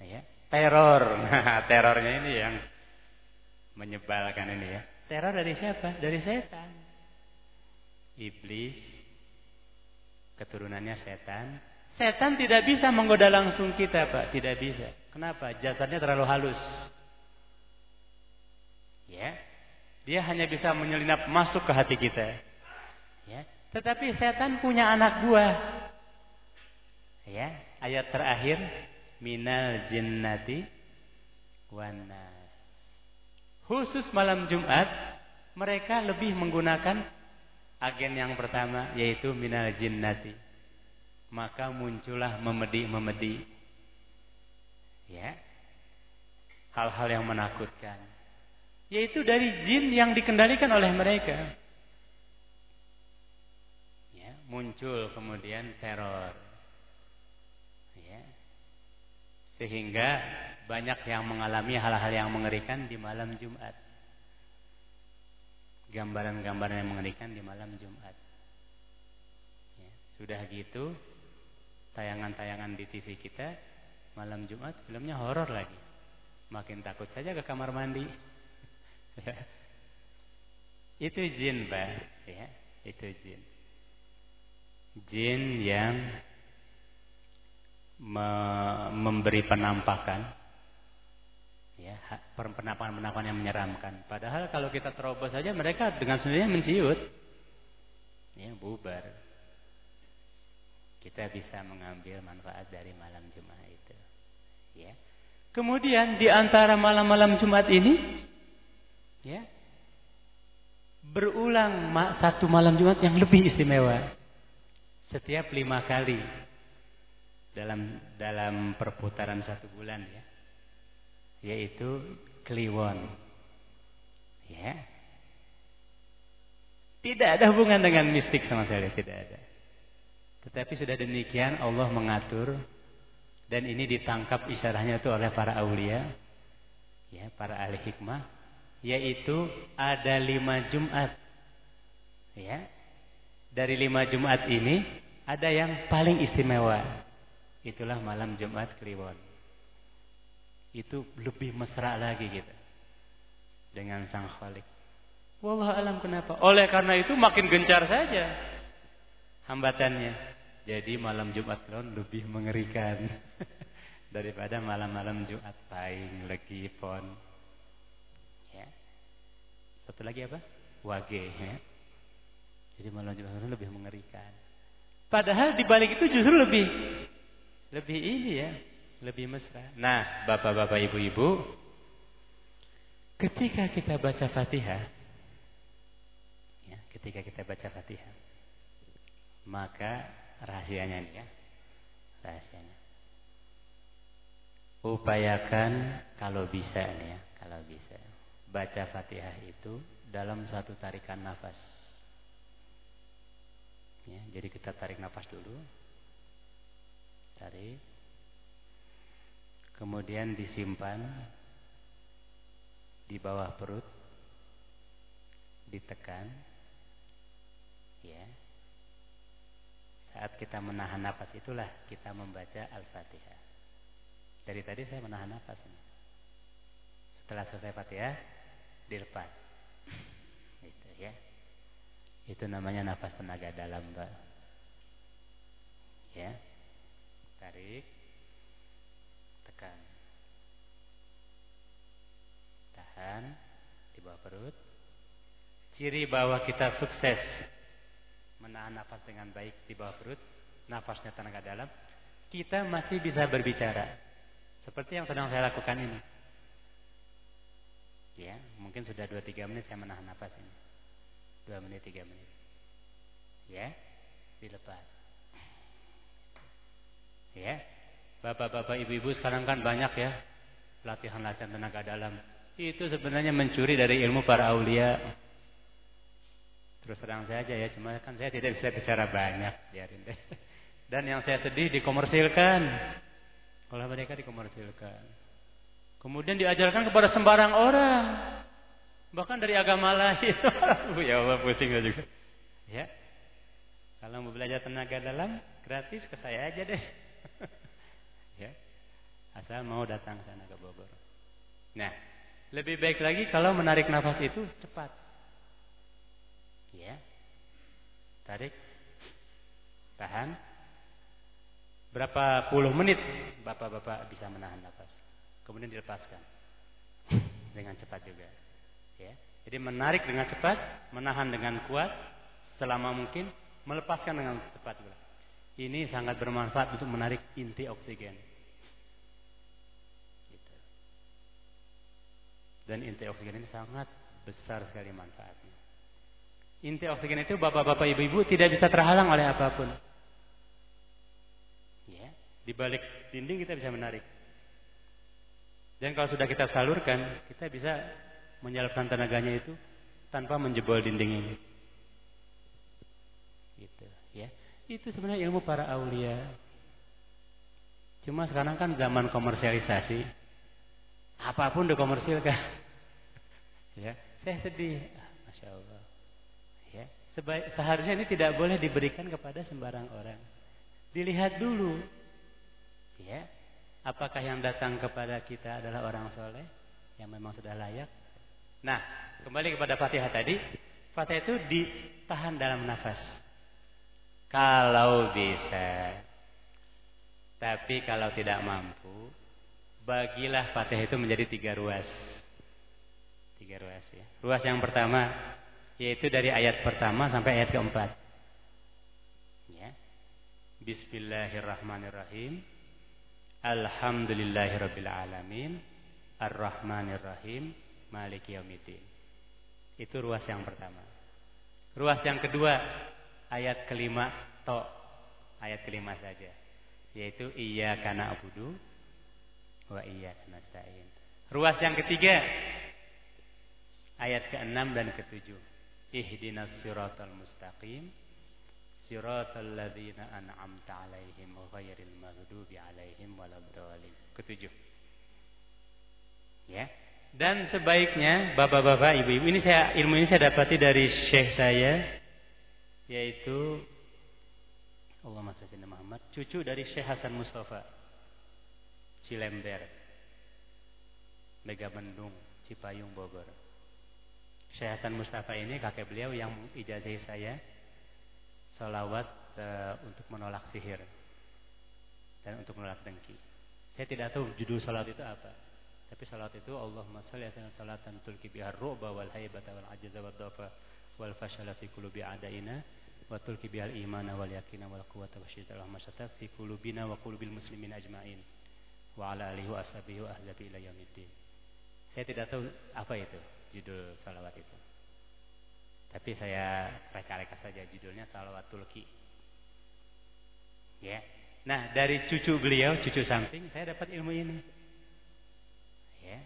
ya, teror. Nah, *laughs* terornya ini yang menyebalkan ini ya. Teror dari siapa? Dari setan. Iblis, keturunannya setan. Setan tidak bisa menggoda langsung kita, Pak. Tidak bisa. Kenapa? Jasadnya terlalu halus. Ya. Dia hanya bisa menyelinap masuk ke hati kita. Ya. Tetapi setan punya anak buah. Ya, ayat terakhir minal jinnati wanas. Khusus malam Jumat mereka lebih menggunakan agen yang pertama yaitu minal jinnati. Maka muncullah memedi-memedi. Ya. Hal-hal yang menakutkan. Yaitu dari jin yang dikendalikan oleh mereka. Ya, muncul kemudian teror Sehingga banyak yang mengalami hal-hal yang mengerikan di malam Jumat. Gambaran-gambaran yang mengerikan di malam Jumat. Ya, sudah gitu, tayangan-tayangan di TV kita malam Jumat filmnya horor lagi. Makin takut saja ke kamar mandi. *laughs* Ya. Itu jin, Pak. Ya, itu jin. Jin yang me memberi penampakan ya penampakan-penampakan yang menyeramkan. Padahal kalau kita terobos saja mereka dengan sendirinya menciut. Ya, bubar. Kita bisa mengambil manfaat dari malam Jumat itu. Ya. Kemudian di antara malam-malam Jumat ini ya berulang satu malam Jumat yang lebih istimewa. Setiap lima kali dalam dalam perputaran satu bulan ya. Yaitu kliwon. Ya. Tidak ada hubungan dengan mistik sama sekali tidak ada. Tetapi sudah demikian Allah mengatur. Dan ini ditangkap isyaratnya itu oleh para aulia ya para ahli hikmah yaitu ada lima Jumat. Ya. Dari lima Jumat ini ada yang paling istimewa Itulah malam Jumat Kliwon. Itu lebih mesra lagi kita. Dengan Sang Khalik. Wallah alam kenapa? Oleh karena itu makin gencar saja hambatannya. Jadi malam Jumat Kliwon lebih mengerikan *laughs* daripada malam-malam Jumat Paing, Legi, Pon. Ya. Satu lagi apa? Wage. Ya. Jadi malam Jumat Kliwon lebih mengerikan. Padahal di balik itu justru lebih lebih ini ya, lebih mesra. Nah, bapak-bapak, ibu-ibu, ketika kita baca Fatihah, ya, ketika kita baca Fatihah, maka rahasianya nih ya, rahasianya. Upayakan kalau bisa nih ya, kalau bisa baca Fatihah itu dalam satu tarikan nafas. Ya, jadi kita tarik nafas dulu, tarik kemudian disimpan di bawah perut. Ditekan. Ya. Saat kita menahan nafas itulah kita membaca Al-Fatihah. Dari tadi saya menahan nafas setelah selesai Fatihah dilepas. *laughs* Itu ya. Itu namanya nafas tenaga dalam Mbak. Ya Tarik. Tekan. Tahan di bawah perut. Ciri bahwa kita sukses menahan nafas dengan baik di bawah perut, nafasnya tenaga dalam, kita masih bisa berbicara. Seperti yang sedang saya lakukan ini. Ya, mungkin sudah 2-3 menit saya menahan nafas ini. 2 menit, 3 menit. Ya, dilepas. Ya. Bapak-bapak, ibu-ibu sekarang kan banyak ya latihan-latihan tenaga dalam. Itu sebenarnya mencuri dari ilmu para aulia. Terus terang saja ya, cuma kan saya tidak bisa bicara banyak, biarin deh. *laughs* Dan yang saya sedih dikomersilkan. Kalau mereka dikomersilkan. Kemudian diajarkan kepada sembarang orang. Bahkan dari agama lain. *laughs* ya Allah pusing juga. Ya. Kalau mau belajar tenaga dalam, gratis ke saya aja deh. *laughs* ya. Asal mau datang sana ke Bogor. Nah, lebih baik lagi kalau menarik nafas itu cepat. Ya. Tarik. Tahan. Berapa puluh menit Bapak-bapak bisa menahan nafas. Kemudian dilepaskan. Dengan cepat juga. Ya. Jadi menarik dengan cepat, menahan dengan kuat selama mungkin, melepaskan dengan cepat juga. Ini sangat bermanfaat untuk menarik inti oksigen. Gitu. Dan inti oksigen ini sangat besar sekali manfaatnya. Inti oksigen itu bapak-bapak ibu-ibu tidak bisa terhalang oleh apa pun. Ya, di balik dinding kita bisa menarik. Dan kalau sudah kita salurkan, kita bisa menyalurkan tenaganya itu tanpa menjebol dinding ini. Gitu, ya. Itu sebenarnya ilmu para aulia. Cuma sekarang kan zaman komersialisasi. Apa pun dikomersilkan. *laughs* ya, saya sedih. Masya Allah. Ya, sebaik, seharusnya ini tidak boleh diberikan kepada sembarang orang. Dilihat dulu. Ya, apakah yang datang kepada kita adalah orang soleh yang memang sudah layak? Nah, kembali kepada Fatihah tadi. Fatihah itu ditahan dalam nafas. Kalau bisa. Tapi kalau tidak mampu, bagilah Fatihah itu menjadi tiga ruas. Tiga ruas ya. Ruas yang pertama yaitu dari ayat pertama sampai ayat keempat. Ya. Bismillahirrahmanirrahim. Alhamdulillahirabbil alamin. Arrahmanirrahim. Maliki yaumiddin. Itu ruas yang pertama. Ruas yang kedua ayat kelima to ayat kelima saja yaitu iya karena abudu wa iya nasta'in. Ruas yang ketiga ayat ke-6 dan ke-7. Ihdinas siratal mustaqim siratal ladzina an'amta 'alaihim ghairil maghdubi 'alaihim waladdallin. Ketujuh. Ya. Dan sebaiknya bapak-bapak, ibu-ibu ini saya ilmu ini saya dapati dari syekh saya yaitu Allah Muhammad, cucu dari Syekh Hasan Mustafa Cilember Megamendung Cipayung Bogor Syekh Hasan Mustafa ini kakek beliau yang ijazah saya salawat uh, untuk menolak sihir dan untuk menolak dengki. Saya tidak tahu judul salat itu apa. Tapi salat itu Allahumma shalli ala salatan tulki biha ru'ba wal haibata wal ajza wad wal fashala fi qulubi adaina wa tulki bihal imana wal yakina wal quwwata wa syiddata Allahumma syata fi qulubina wa qulubil muslimin ajmain wa ala alihi wa ashabihi wa ahzabi ila yaumiddin. Saya tidak tahu apa itu judul salawat itu. Tapi saya reka-reka saja judulnya salawat tulki. Ya. Nah, dari cucu beliau, cucu samping, saya dapat ilmu ini. Ya.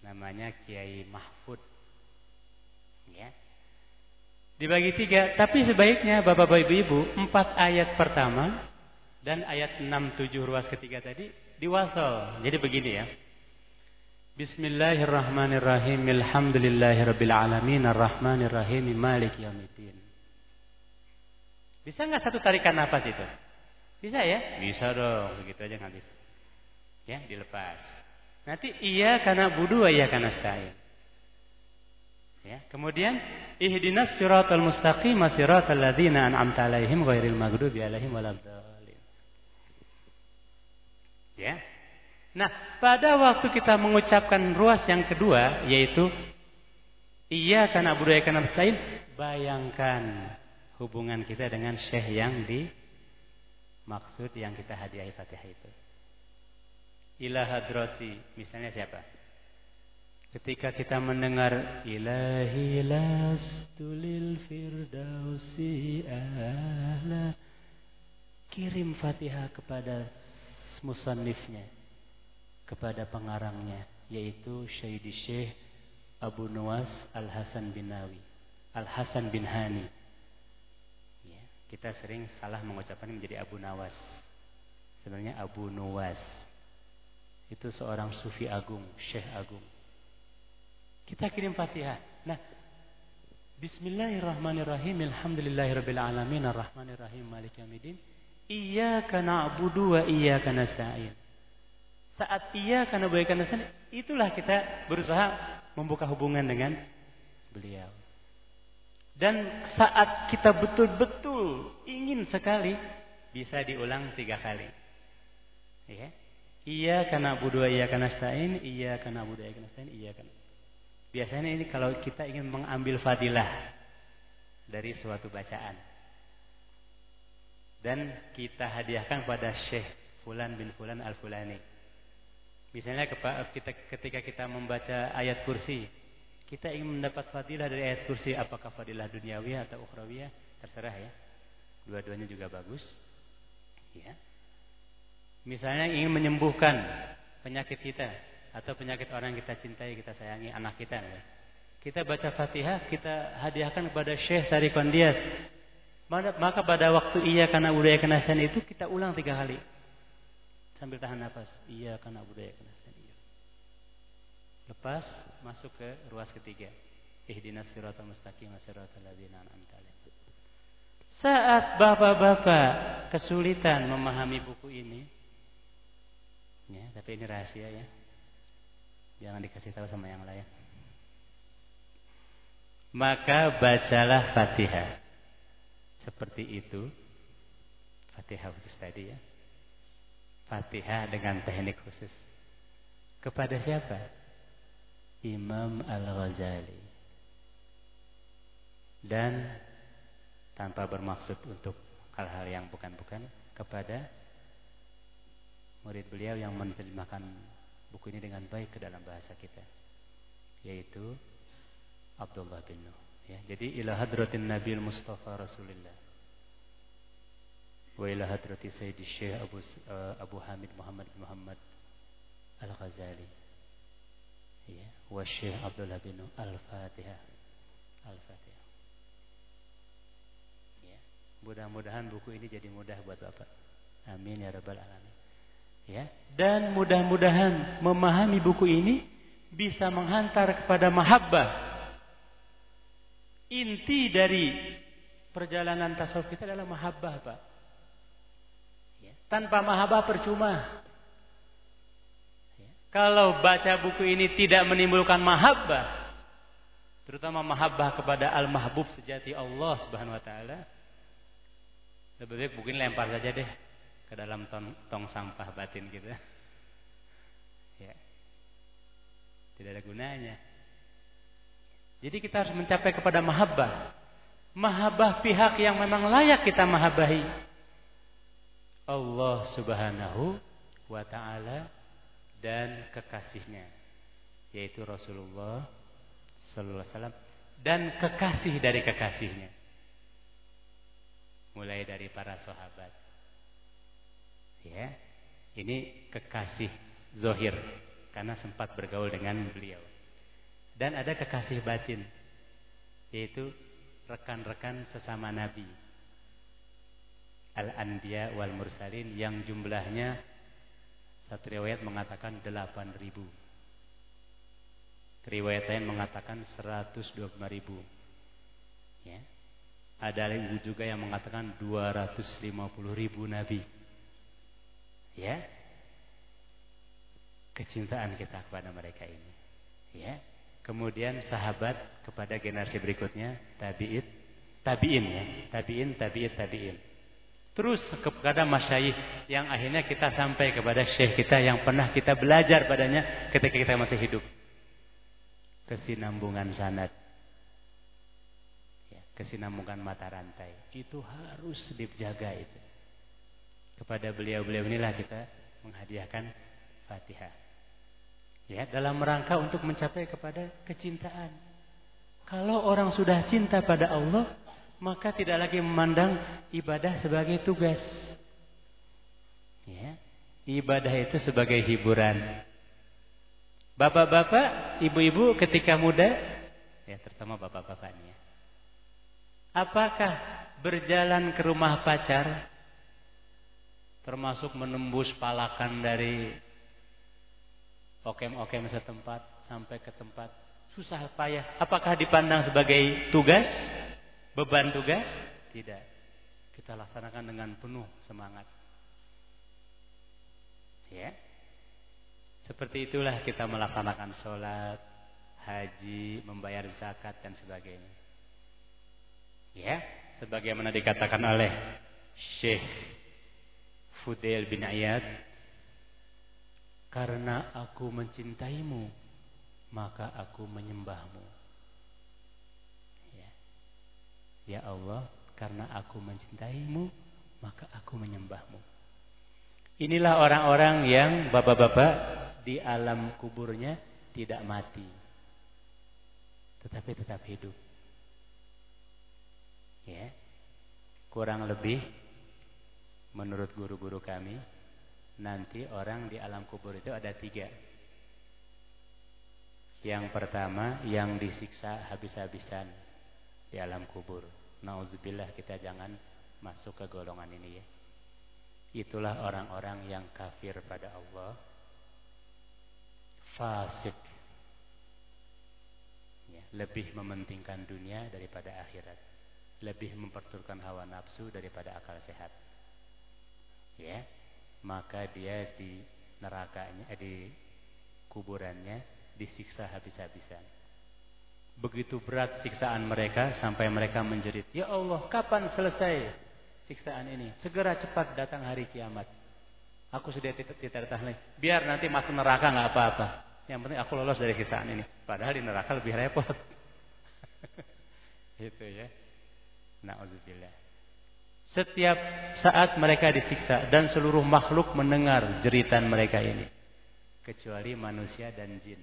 Namanya Kiai Mahfud. Ya. Dibagi tiga, tapi sebaiknya bapak-bapak ibu-ibu, empat ayat pertama dan ayat enam tujuh ruas ketiga tadi diwasal. Jadi begini ya. Bismillahirrahmanirrahim. Alhamdulillahirabbil alamin arrahmanirrahim maliki yaumiddin. Bisa nggak satu tarikan nafas itu? Bisa ya? Bisa dong, begitu aja nggak bisa. Ya, dilepas. Nanti iya karena budu, iya karena stain. Ya, kemudian ihdinas siratal mustaqim siratal ladzina an'amta 'alaihim ghairil maghdubi 'alaihim waladdallin. Ya. Nah, pada waktu kita mengucapkan ruas yang kedua yaitu iya karena budaya karena nasta'in, bayangkan hubungan kita dengan syekh yang di maksud yang kita hadiahi Fatihah itu. Ila hadrati, misalnya siapa? Ketika kita mendengar ilahi lastulil firdausi ahla kirim Fatihah kepada musannifnya kepada pengarangnya yaitu Syahid Syekh Abu Nuwas Al Hasan bin Nawi Al Hasan bin Hani kita sering salah mengucapkan menjadi Abu Nawas. Sebenarnya Abu Nuwas. Itu seorang sufi agung, syekh agung. Kita kirim Fatihah. Nah, Bismillahirrahmanirrahim. Alhamdulillahirabbil alamin arrahmanirrahim maliki yaumiddin. Iyyaka na'budu wa iyyaka nasta'in. Saat iya karena baik nasta'in, itulah kita berusaha membuka hubungan dengan beliau. Dan saat kita betul-betul ingin sekali, bisa diulang tiga kali. Ya. Iya karena budua iya karena stain, iya karena budua iya karena stain, iya karena. Biasanya ini kalau kita ingin mengambil fadilah dari suatu bacaan. Dan kita hadiahkan pada Syekh Fulan bin Fulan Al-Fulani. Misalnya ketika kita membaca ayat kursi, kita ingin mendapat fadilah dari ayat kursi. Apakah fadilah duniawi atau ukhrawiyah? Terserah ya. Dua-duanya juga bagus. Ya. Misalnya ingin menyembuhkan penyakit kita atau penyakit orang yang kita cintai kita sayangi anak kita ya. kita baca fatihah kita hadiahkan kepada Syekh Sari Kondias maka pada waktu iya karena budaya kenasan itu kita ulang tiga kali sambil tahan nafas iya karena budaya kenasan Lepas masuk ke ruas ketiga. Ihdinas siratal mustaqim siratal ladzina an'amta Saat bapak-bapak kesulitan memahami buku ini, ya, tapi ini rahasia ya. Jangan dikasih tahu sama yang lain. Maka bacalah Fatihah. Seperti itu. Fatihah khusus tadi ya. Fatihah dengan teknik khusus. Kepada siapa? Imam Al-Ghazali. Dan tanpa bermaksud untuk hal-hal yang bukan-bukan kepada murid beliau yang menerjemahkan buku ini dengan baik ke dalam bahasa kita yaitu Abdullah bin Nuh ya. Jadi ila hadratin Nabi Mustafa Rasulullah wa ila hadrati Sayyidi Syekh Abu uh, Abu Hamid Muhammad bin Muhammad Al-Ghazali ya. Wa Syekh Abdullah bin Nuh Al-Fatihah Al-Fatihah ya. Mudah-mudahan buku ini jadi mudah buat Bapak. Amin ya rabbal alamin Ya. Dan mudah-mudahan memahami buku ini bisa menghantar kepada mahabbah. Inti dari perjalanan tasawuf kita adalah mahabbah, Pak. Ya. Tanpa mahabbah percuma. Ya. Kalau baca buku ini tidak menimbulkan mahabbah, terutama mahabbah kepada al-mahbub sejati Allah Subhanahu wa taala, lebih baik ini lempar saja deh ke dalam tong, tong sampah batin kita. Ya. Tidak ada gunanya. Jadi kita harus mencapai kepada mahabbah. Mahabbah pihak yang memang layak kita mahabbahi. Allah subhanahu wa ta'ala dan kekasihnya. Yaitu Rasulullah sallallahu alaihi wasallam dan kekasih dari kekasihnya. Mulai dari para sahabat Ya, ini kekasih zohir karena sempat bergaul dengan beliau. Dan ada kekasih batin, yaitu rekan-rekan sesama Nabi. Al-Anbiya wal Mursalin yang jumlahnya satu riwayat mengatakan 8000 ribu. Riwayat lain mengatakan 125 ribu. Ya. Ada juga yang mengatakan 250 ribu Nabi. Ya. Kecintaan kita kepada mereka ini. Ya. Kemudian sahabat kepada generasi berikutnya, tabi'in, tabi'in ya, tabi'in, tabi'in, tabi'in. Terus kepada masyayikh yang akhirnya kita sampai kepada syekh kita yang pernah kita belajar padanya ketika kita masih hidup. Kesinambungan sanad. Ya, kesinambungan mata rantai. Itu harus dijaga itu. Kepada beliau-beliau inilah kita menghadiahkan Fatihah. Ya, dalam rangka untuk mencapai kepada kecintaan. Kalau orang sudah cinta pada Allah, maka tidak lagi memandang ibadah sebagai tugas. Ya, ibadah itu sebagai hiburan. Bapak-bapak, ibu-ibu ketika muda, ya terutama bapak-bapaknya. Apakah berjalan ke rumah pacar termasuk menembus palakan dari okem-okem setempat sampai ke tempat susah payah. Apakah dipandang sebagai tugas? Beban tugas? Tidak. Kita laksanakan dengan penuh semangat. Ya. Seperti itulah kita melaksanakan sholat, haji, membayar zakat dan sebagainya. Ya, sebagaimana dikatakan oleh Syekh Fudail bin Ayad Karena aku mencintaimu Maka aku menyembahmu. Ya, ya Allah Karena aku mencintaimu Maka aku menyembahmu. Inilah orang-orang yang Bapak-bapak Di alam kuburnya Tidak mati Tetapi tetap hidup. Ya. Kurang lebih Menurut guru-guru kami, nanti orang di alam kubur itu ada tiga. Yang pertama, yang disiksa habis-habisan di alam kubur. Nauzubillah kita jangan masuk ke golongan ini ya. Itulah orang-orang yang kafir pada Allah. Fasik. Ya, lebih mementingkan dunia daripada akhirat. Lebih memperturutkan hawa nafsu daripada akal sehat ya maka dia di nerakanya eh, di kuburannya disiksa habis-habisan begitu berat siksaan mereka sampai mereka menjerit ya Allah kapan selesai siksaan ini segera cepat datang hari kiamat Aku sudah tidak tidak tahan Biar nanti masuk neraka nggak apa-apa. Yang penting aku lolos dari siksaan ini. Padahal di neraka lebih repot. *laughs* itu ya. Nauzubillah. Setiap saat mereka disiksa dan seluruh makhluk mendengar jeritan mereka ini. Kecuali manusia dan jin.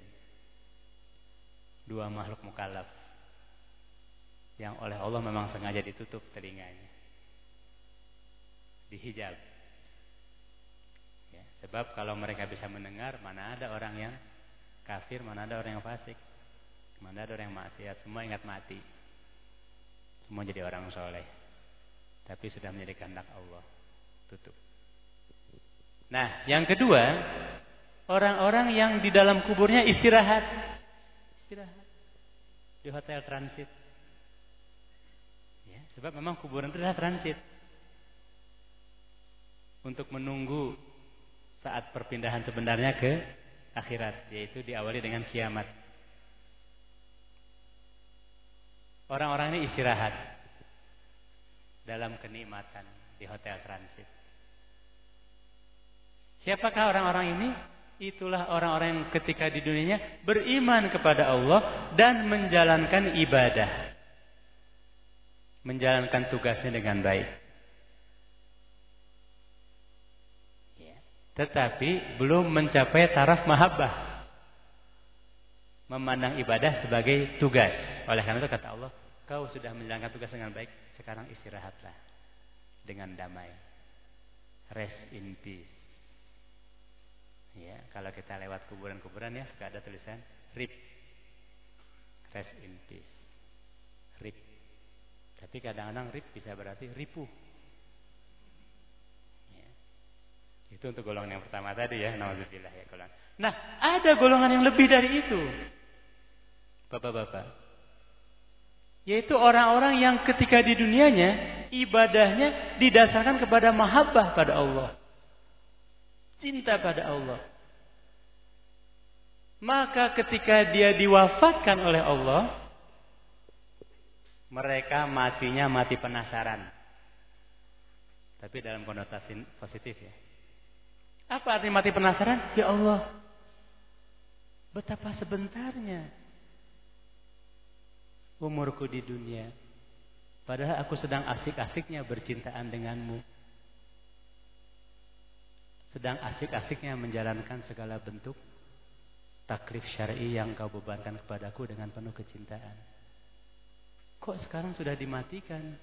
Dua makhluk mukallaf. Yang oleh Allah memang sengaja ditutup telinganya. Dihijab. Sebab kalau mereka bisa mendengar, mana ada orang yang kafir, mana ada orang yang fasik, mana ada orang yang maksiat, semua ingat mati. Semua jadi orang soleh. Tapi sudah menjadi kehendak Allah. Tutup. Nah, yang kedua, orang-orang yang di dalam kuburnya istirahat. Istirahat. Di hotel transit. Ya, sebab memang kuburan itu adalah transit. Untuk menunggu saat perpindahan sebenarnya ke akhirat yaitu diawali dengan kiamat. Orang-orang ini istirahat dalam kenikmatan di hotel transit. Siapakah orang-orang ini? Itulah orang-orang yang ketika di dunianya beriman kepada Allah dan menjalankan ibadah. Menjalankan tugasnya dengan baik. Tetapi belum mencapai taraf mahabbah. Memandang ibadah sebagai tugas. Oleh karena itu kata Allah, kau sudah menjalankan tugas dengan baik, sekarang istirahatlah dengan damai. Rest in peace. Ya, kalau kita lewat kuburan-kuburan ya suka ada tulisan RIP. Rest in peace. RIP. Tapi kadang-kadang RIP bisa berarti ripuh. Itu untuk golongan yang pertama tadi ya, nauzubillah ya golongan. Nah, ada golongan yang lebih dari itu. Bapak-bapak. Yaitu orang-orang yang ketika di dunianya ibadahnya didasarkan kepada mahabbah pada Allah. Cinta pada Allah. Maka ketika dia diwafatkan oleh Allah, mereka matinya mati penasaran. Tapi dalam konotasi positif ya. Apa arti mati penasaran? Ya Allah, betapa sebentarnya umurku di dunia. Padahal aku sedang asik-asiknya bercintaan denganmu. Sedang asik-asiknya menjalankan segala bentuk taklif syar'i yang kau bebankan kepadaku dengan penuh kecintaan. Kok sekarang sudah dimatikan?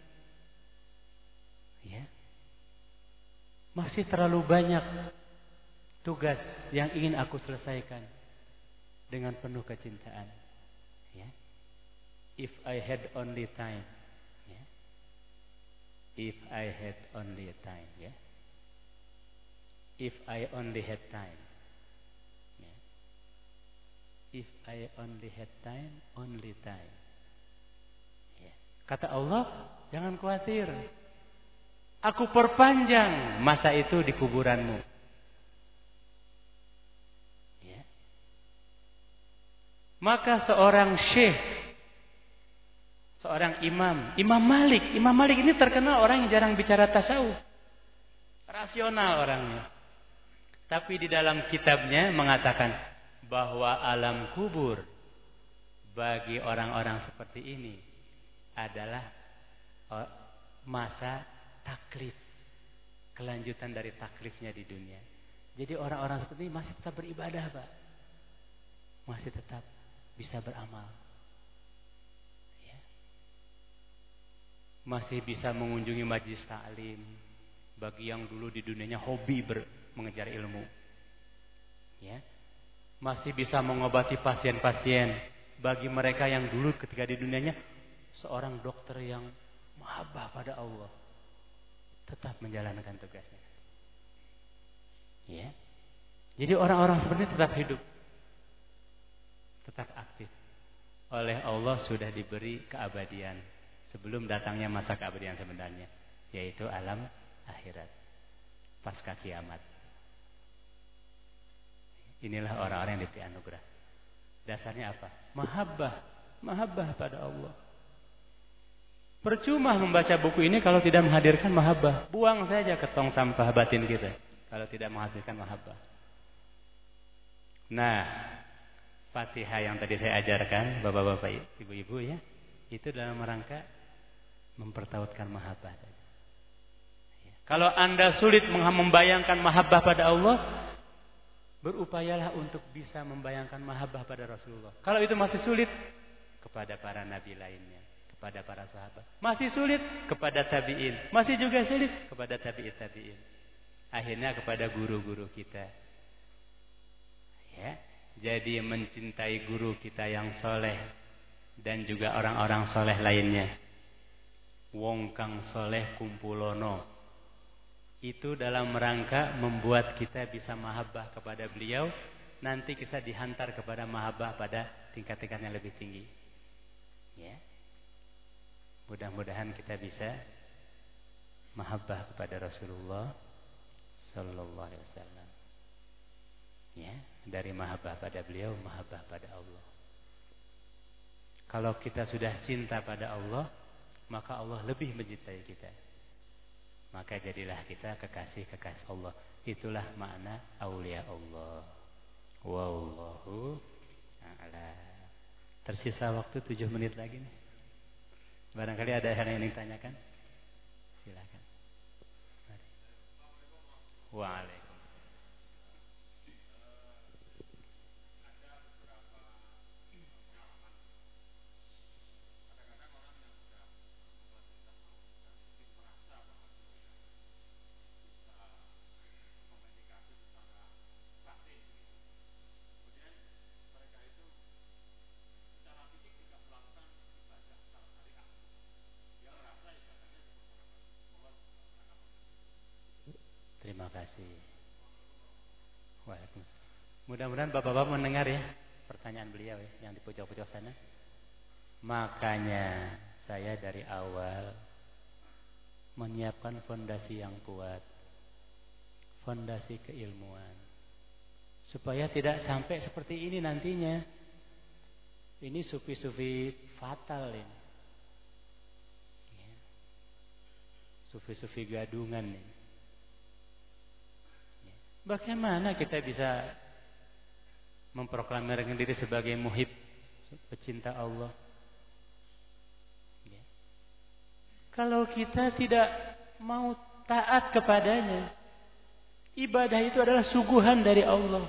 Ya. Masih terlalu banyak tugas yang ingin aku selesaikan dengan penuh kecintaan. Ya. If I had only time. Ya. If I had only time. Ya. If I only had time. Ya. If I only had time, only time. Ya. Kata Allah, jangan khawatir. Aku perpanjang masa itu di kuburanmu. Maka seorang syekh, seorang imam, Imam Malik, Imam Malik ini terkenal orang yang jarang bicara tasawuf. Rasional orangnya. Tapi di dalam kitabnya mengatakan bahwa alam kubur bagi orang-orang seperti ini adalah eh, masa taklif. Kelanjutan dari taklifnya di dunia. Jadi orang-orang seperti ini masih tetap beribadah, Pak. Masih tetap bisa beramal. Ya. Masih bisa mengunjungi majlis taklim bagi yang dulu di dunianya hobi ber, mengejar ilmu. Ya. Masih bisa mengobati pasien-pasien bagi mereka yang dulu ketika di dunianya seorang dokter yang mahabbah pada Allah tetap menjalankan tugasnya. Ya. Jadi orang-orang seperti ini tetap hidup tetap aktif. Oleh Allah sudah diberi keabadian sebelum datangnya masa keabadian sebenarnya, yaitu alam akhirat pasca kiamat. Inilah orang-orang yang diberi anugerah. Dasarnya apa? Mahabbah, mahabbah pada Allah. Percuma membaca buku ini kalau tidak menghadirkan mahabbah. Buang saja ke tong sampah batin kita. kalau tidak menghasilkan mahabbah. Nah, Fatihah yang tadi saya ajarkan, bapak-bapak, ibu-ibu ya, itu dalam rangka mempertautkan mahabbah. Ya. Kalau anda sulit membayangkan mahabbah pada Allah, berupayalah untuk bisa membayangkan mahabbah pada Rasulullah. Kalau itu masih sulit, kepada para nabi lainnya, kepada para sahabat. Masih sulit kepada tabi'in, masih juga sulit kepada tabi'in tabi'in. Akhirnya kepada guru-guru kita. Ya, jadi mencintai guru kita yang soleh dan juga orang-orang soleh lainnya. Wong kang soleh kumpulono. Itu dalam rangka membuat kita bisa mahabbah kepada beliau. Nanti kita dihantar kepada mahabbah pada tingkat-tingkat yang lebih tinggi. Ya. Mudah-mudahan kita bisa mahabbah kepada Rasulullah sallallahu alaihi wasallam. Ya, dari mahabbah pada beliau, mahabbah pada Allah. Kalau kita sudah cinta pada Allah, maka Allah lebih mencintai kita. Maka jadilah kita kekasih-kekasih Allah. Itulah makna aulia Allah. Wallahu a'lam. Tersisa waktu 7 menit lagi nih. Barangkali ada yang ingin ditanyakan? Silakan. Waalaikumsalam. Kasih. Mudah-mudahan Bapak-bapak mendengar ya pertanyaan beliau ya, yang di pojok-pojok sana. Makanya saya dari awal menyiapkan fondasi yang kuat. Fondasi keilmuan. Supaya tidak sampai seperti ini nantinya. Ini sufi-sufi fatal ini. Ya. Sufi-sufi gadungan nih. Bagaimana kita bisa memproklamirkan diri sebagai muhib, pecinta Allah? Ya. Kalau kita tidak mau taat kepadanya, ibadah itu adalah suguhan dari Allah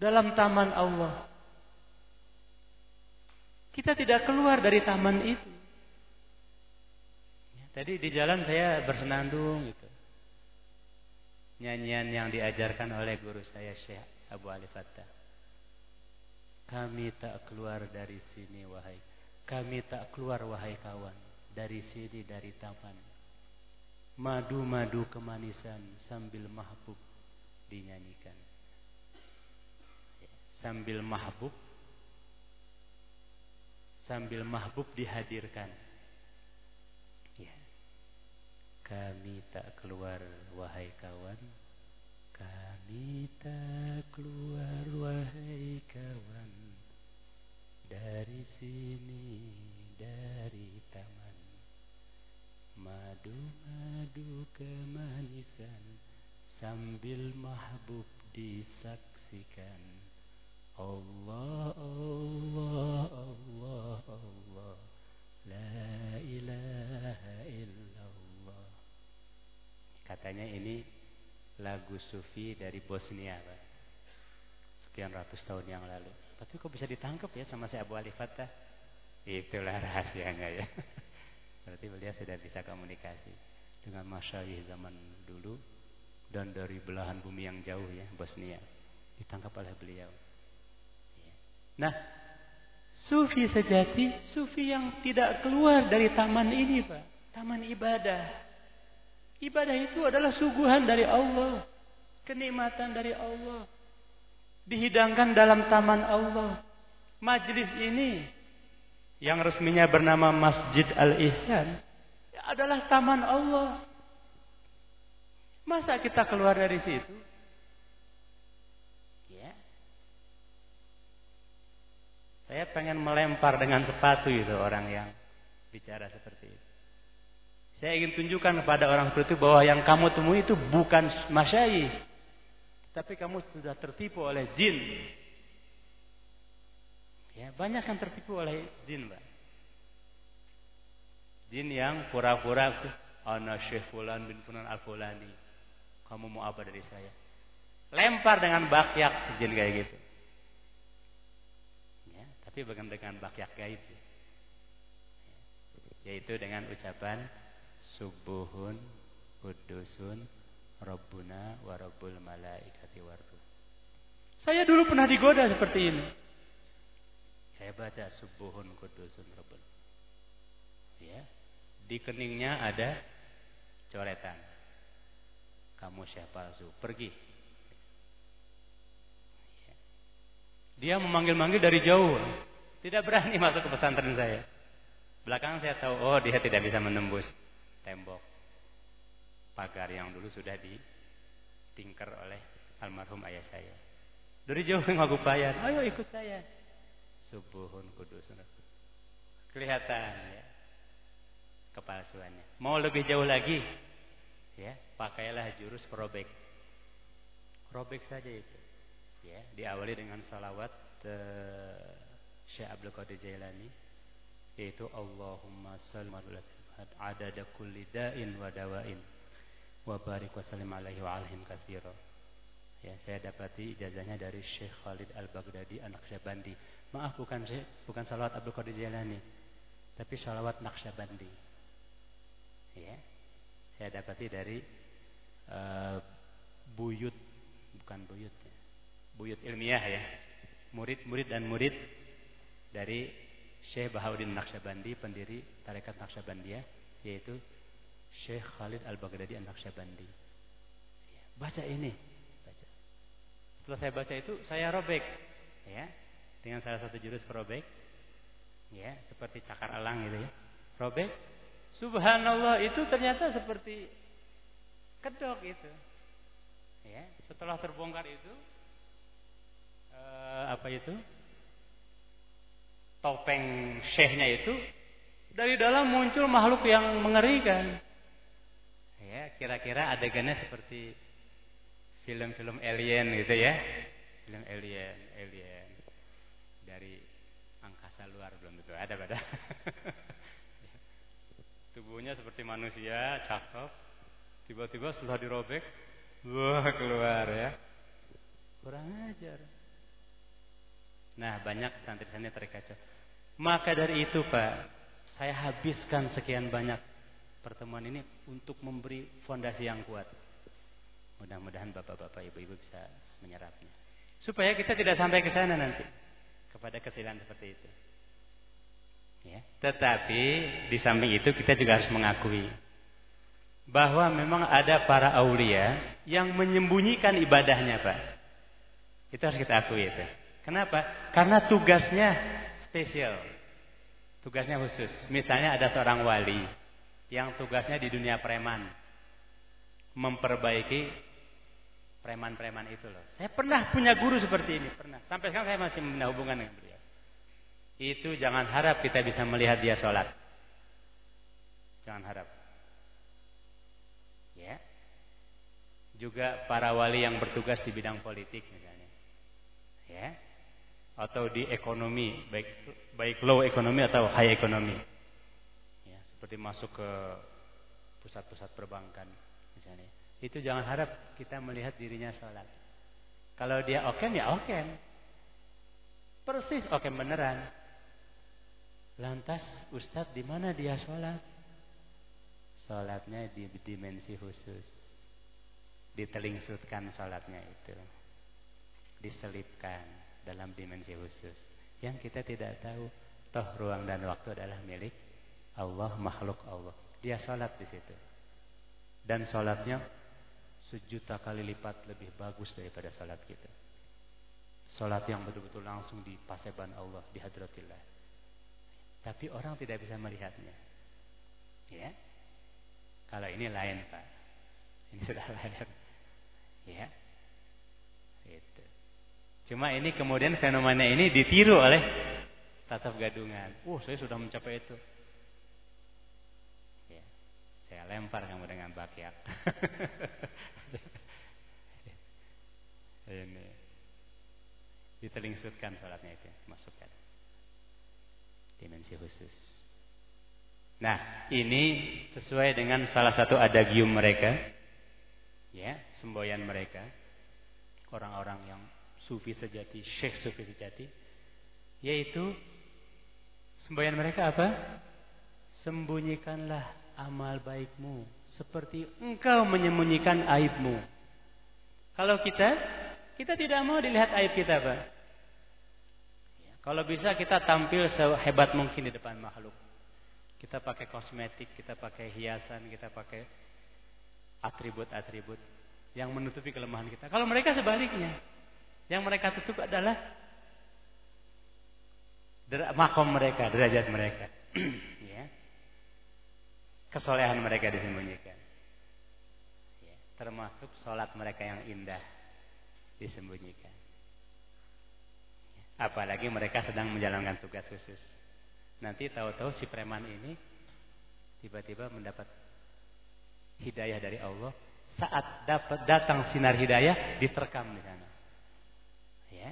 dalam taman Allah. Kita tidak keluar dari taman itu. Ya, tadi di jalan saya bersenandung gitu nyanyian yang diajarkan oleh guru saya Syekh Abu Ali Fattah. Kami tak keluar dari sini wahai. Kami tak keluar wahai kawan dari sini dari taman. Madu-madu kemanisan sambil mahbub dinyanyikan. Ya, sambil mahbub sambil mahbub dihadirkan. Ya. Kami tak keluar wahai kawan. Kami tak keluar wahai kawan. Dari sini dari taman. Madu-madu kemanisan Sambil mahbub disaksikan. Allah, Allah, Allah, Allah. La ilaha illallah Katanya ini lagu sufi dari Bosnia, Pak. Sekian ratus tahun yang lalu. Tapi kok bisa ditangkap ya sama si Abu Ali Fattah? Itulah *laughs* rahasianya ya. Berarti beliau sudah bisa komunikasi dengan masyayikh zaman dulu dan dari belahan bumi yang jauh ya, Bosnia. Ditangkap oleh beliau. Ya. Nah, sufi sejati, sufi yang tidak keluar dari taman ini, Pak. Taman ibadah. Ibadah itu adalah suguhan dari Allah. Kenikmatan dari Allah. Dihidangkan dalam taman Allah. Majlis ini yang resminya bernama Masjid Al-Ihsan adalah taman Allah. Masa kita keluar dari situ? Ya. Saya pengen melempar dengan sepatu itu orang yang bicara seperti itu. Saya ingin tunjukkan kepada orang seperti itu bahwa yang kamu temui itu bukan masyai. Tapi kamu sudah tertipu oleh jin. Ya, banyak yang tertipu oleh jin, Pak. Jin yang pura-pura ana Syekh Fulan bin Fulan Al-Fulani. Kamu mau apa dari saya? Lempar dengan bakyak jin kayak gitu. Ya, tapi bukan dengan bakyak gaib. Ya. Yaitu dengan ucapan subuhun kudusun Rabbuna wa Rabbul malaikati warruh. Saya dulu pernah digoda seperti ini. Saya baca subuhun kudusun Rabbul. Ya. Di keningnya ada coretan. Kamu siapa palsu, pergi. Ya. Dia memanggil-manggil dari jauh. Tidak berani masuk ke pesantren saya. Belakang saya tahu, oh dia tidak bisa menembus tembok pagar yang dulu sudah ditingker oleh almarhum ayah saya. Dari jauh ngaku bayar, ayo ikut saya. Subuhun kudus. Kelihatan ya kepalsuannya. Mau lebih jauh lagi, ya pakailah jurus robek. Robek saja itu. Ya, diawali dengan salawat uh, Syekh Abdul Qadir Jailani yaitu Allahumma salli adada kulli da'in wa dawain wa barik wa sallim alaihi wa alihim kathira. Ya, saya dapati ijazahnya dari Syekh Khalid Al-Baghdadi anak Syabandi. Maaf bukan bukan salawat Abdul Qadir Jailani, tapi salawat Naqsyabandi. Ya. Saya dapati dari uh, buyut bukan buyut ya. Buyut ilmiah ya. Murid-murid dan murid dari Syekh Bahauddin Naqsyabandi pendiri tarekat Naqsyabandiyah yaitu Syekh Khalid Al-Baghdadi An-Naqsyabandi. Ya, baca ini, baca. Setelah saya baca itu saya robek, ya, dengan salah satu jurus robek, ya, seperti cakar elang gitu ya, robek. Subhanallah itu ternyata seperti kedok itu, ya. Setelah terbongkar itu, eh, apa itu? Topeng syekhnya itu dari dalam muncul makhluk yang mengerikan. Ya, kira-kira adegannya seperti film-film alien gitu ya. Film alien, alien dari angkasa luar belum tentu ada pada. *laughs* Tubuhnya seperti manusia, cakep. Tiba-tiba setelah dirobek, wah keluar ya. Kurang ajar. Nah, banyak santri-santri terkacau. Maka dari itu, Pak, saya habiskan sekian banyak pertemuan ini untuk memberi fondasi yang kuat. Mudah-mudahan bapak-bapak, ibu-ibu bisa menyerapnya. Supaya kita tidak sampai ke sana nanti. Kepada kesilapan seperti itu. Ya. Tetapi di samping itu kita juga harus mengakui. Bahwa memang ada para aulia yang menyembunyikan ibadahnya Pak. Itu harus kita akui itu. Kenapa? Karena tugasnya spesial. Tugasnya khusus. Misalnya ada seorang wali yang tugasnya di dunia preman. Memperbaiki preman-preman itu loh. Saya pernah punya guru seperti ini, pernah. Sampai sekarang saya masih punya hubungan dengan beliau. Itu jangan harap kita bisa melihat dia sholat. Jangan harap. Ya. Juga para wali yang bertugas di bidang politik misalnya. Ya. Atau di ekonomi, baik baik low ekonomi atau high ekonomi seperti masuk ke pusat-pusat perbankan misalnya. Itu jangan harap kita melihat dirinya sholat. Kalau dia oke ya oke. Persis oke beneran. Lantas Ustadz di mana dia sholat? Sholatnya di dimensi khusus. Ditelingsutkan sholatnya itu. Diselipkan dalam dimensi khusus. Yang kita tidak tahu. Toh ruang dan waktu adalah milik Allah makhluk Allah. Dia salat di situ. Dan salatnya sejuta kali lipat lebih bagus daripada salat kita. Salat yang betul-betul langsung di paseban Allah, di hadratillah. Tapi orang tidak bisa melihatnya. Ya. Kalau ini lain, Pak. Ini *laughs* sudah lain. Ya. Itu. Cuma ini kemudian fenomena ini ditiru oleh tasawuf gadungan. Oh, saya sudah mencapai itu. saya lempar kamu dengan bakyak. *laughs* Ini ditelingsutkan sholatnya itu masukkan dimensi khusus. Nah, ini sesuai dengan salah satu adagium mereka, ya, semboyan mereka, orang-orang yang sufi sejati, syekh sufi sejati, yaitu semboyan mereka apa? Sembunyikanlah amal baikmu seperti engkau menyembunyikan aibmu. Kalau kita, kita tidak mau dilihat aib kita, Pak. Ya, kalau bisa kita tampil sehebat mungkin di depan makhluk. Kita pakai kosmetik, kita pakai hiasan, kita pakai atribut-atribut yang menutupi kelemahan kita. Kalau mereka sebaliknya, yang mereka tutup adalah makom mereka, derajat mereka. *clears throat* ya. Kesolehan mereka disembunyikan. Ya. Termasuk sholat mereka yang indah disembunyikan. Ya. Apalagi mereka sedang menjalankan tugas khusus. Nanti tahu-tahu si preman ini tiba-tiba mendapat hidayah dari Allah. Saat dapat datang sinar hidayah diterkam di sana. Ya.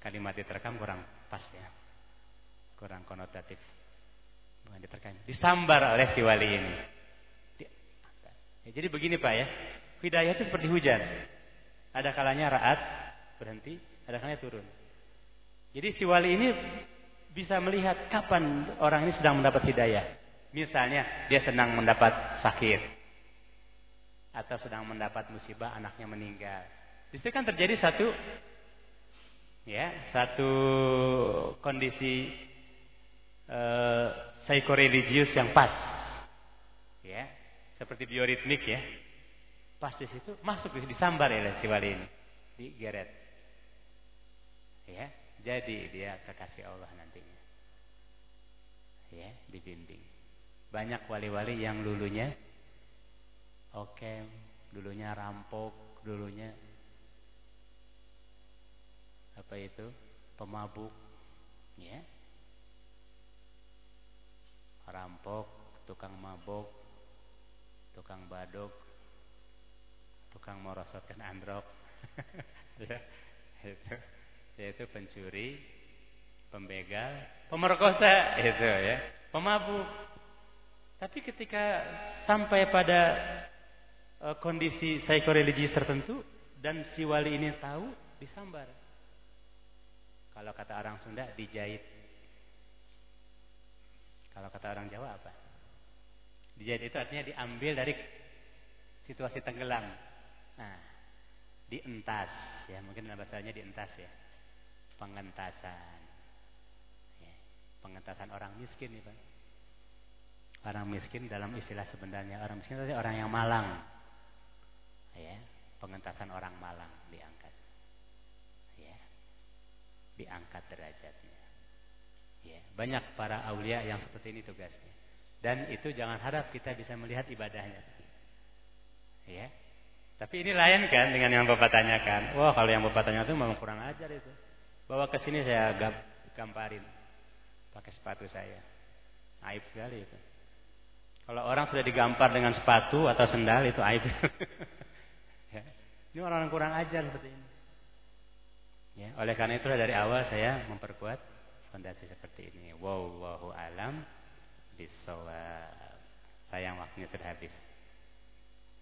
Kalimat diterkam kurang pas ya. Kurang konotatif. Bukan diterkam. Disambar oleh si wali ini. Ya, jadi begini Pak ya. Hidayah itu seperti hujan. Ada kalanya raat berhenti, ada kalanya turun. Jadi si wali ini bisa melihat kapan orang ini sedang mendapat hidayah. Misalnya dia senang mendapat sakit atau sedang mendapat musibah anaknya meninggal. Di kan terjadi satu ya satu kondisi uh, psikoreligius yang pas ya. Seperti bioritmik ya. Pas di situ masuk disambar oleh si wali ini digeret ya. Jadi dia kekasih Allah nantinya ya dibimbing. Banyak wali-wali yang dulunya oke dulunya rampok dulunya apa itu? Pemabuk ya. Rampok tukang mabok tukang badok tukang merosotkan androk. *laughs* Ya itu yaitu pencuri pembegal pemerkosa itu ya. Pemabuk. Tapi ketika sampai pada kondisi psikoreligis tertentu dan si wali ini tahu disambar kalau kata orang Sunda dijahit. Kalau kata orang Jawa apa? Dijahit itu artinya diambil dari situasi tenggelam. Nah, dientas ya, mungkin bahasanya dientas ya. Pengentasan. Ya, pengentasan orang miskin nih, Pak. Orang miskin dalam istilah sebenarnya orang miskin itu orang yang malang. Ya, pengentasan orang malang diangkat diangkat derajatnya. Ya, banyak para aulia yang seperti ini tugasnya. Dan itu jangan harap kita bisa melihat ibadahnya. Ya. Tapi ini lain kan dengan yang Bapak tanyakan. Wah, kalau yang Bapak tanyakan itu memang kurang ajar itu. Bawa ke sini saya gamparin pakai sepatu saya. Aib sekali itu. Kalau orang sudah digampar dengan sepatu atau sendal itu aib. *laughs* Ini orang-orang kurang ajar seperti ini. Ya, oleh karena itulah dari awal saya memperkuat fondasi seperti ini. Wallahu alam bisawab. Sayang waktunya sudah habis.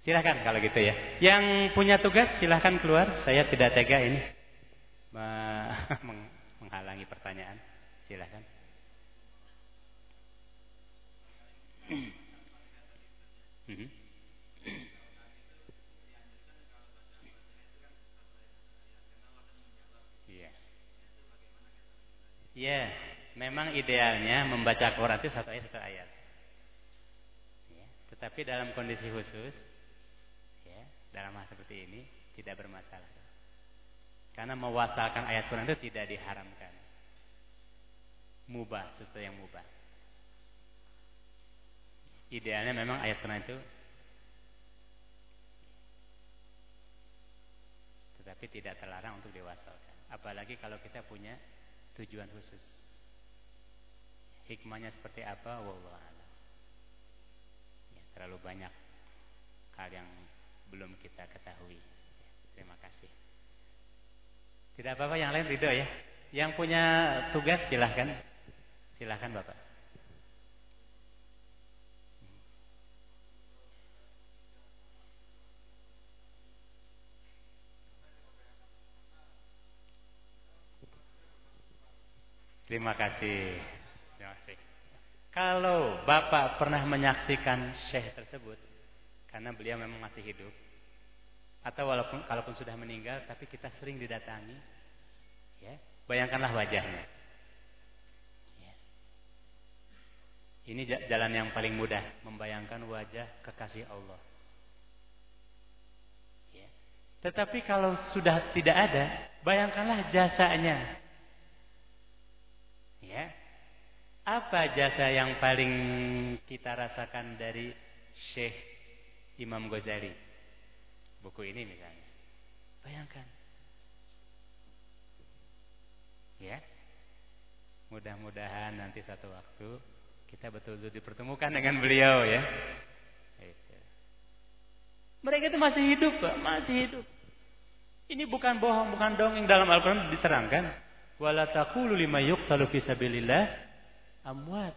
Silahkan kalau gitu ya. Yang punya tugas silahkan keluar. Saya tidak tega ini *laughs* menghalangi pertanyaan. Silahkan. *clears throat* Mm -hmm. Ya, memang idealnya membaca Quran itu satu ayat satu ayat. Ya, tetapi dalam kondisi khusus, ya, dalam hal seperti ini tidak bermasalah. Karena mewasalkan ayat Quran itu tidak diharamkan. Mubah, sesuatu yang mubah. Idealnya memang ayat Quran itu tetapi tidak terlarang untuk diwasalkan. Apalagi kalau kita punya tujuan khusus. Hikmahnya seperti apa? Wallah ya, terlalu banyak hal yang belum kita ketahui. Ya, terima kasih. Tidak apa-apa yang lain ridho ya. Yang punya tugas silahkan. Silahkan Bapak. Terima kasih. Terima kasih. Kalau Bapak pernah menyaksikan Syekh tersebut karena beliau memang masih hidup atau walaupun kalaupun sudah meninggal tapi kita sering didatangi ya, bayangkanlah wajahnya. Ya. Ini jalan yang paling mudah membayangkan wajah kekasih Allah. Ya. Tetapi kalau sudah tidak ada, bayangkanlah jasanya. Ya. Apa jasa yang paling kita rasakan dari Syekh Imam Ghazali? Buku ini misalnya. Bayangkan. Ya. Mudah-mudahan nanti satu waktu kita betul-betul dipertemukan dengan beliau ya. Mereka itu masih hidup, Pak, masih hidup. Ini bukan bohong, bukan dongeng dalam Al-Qur'an diterangkan wala taqulu lima yuqtalu fi sabilillah amwat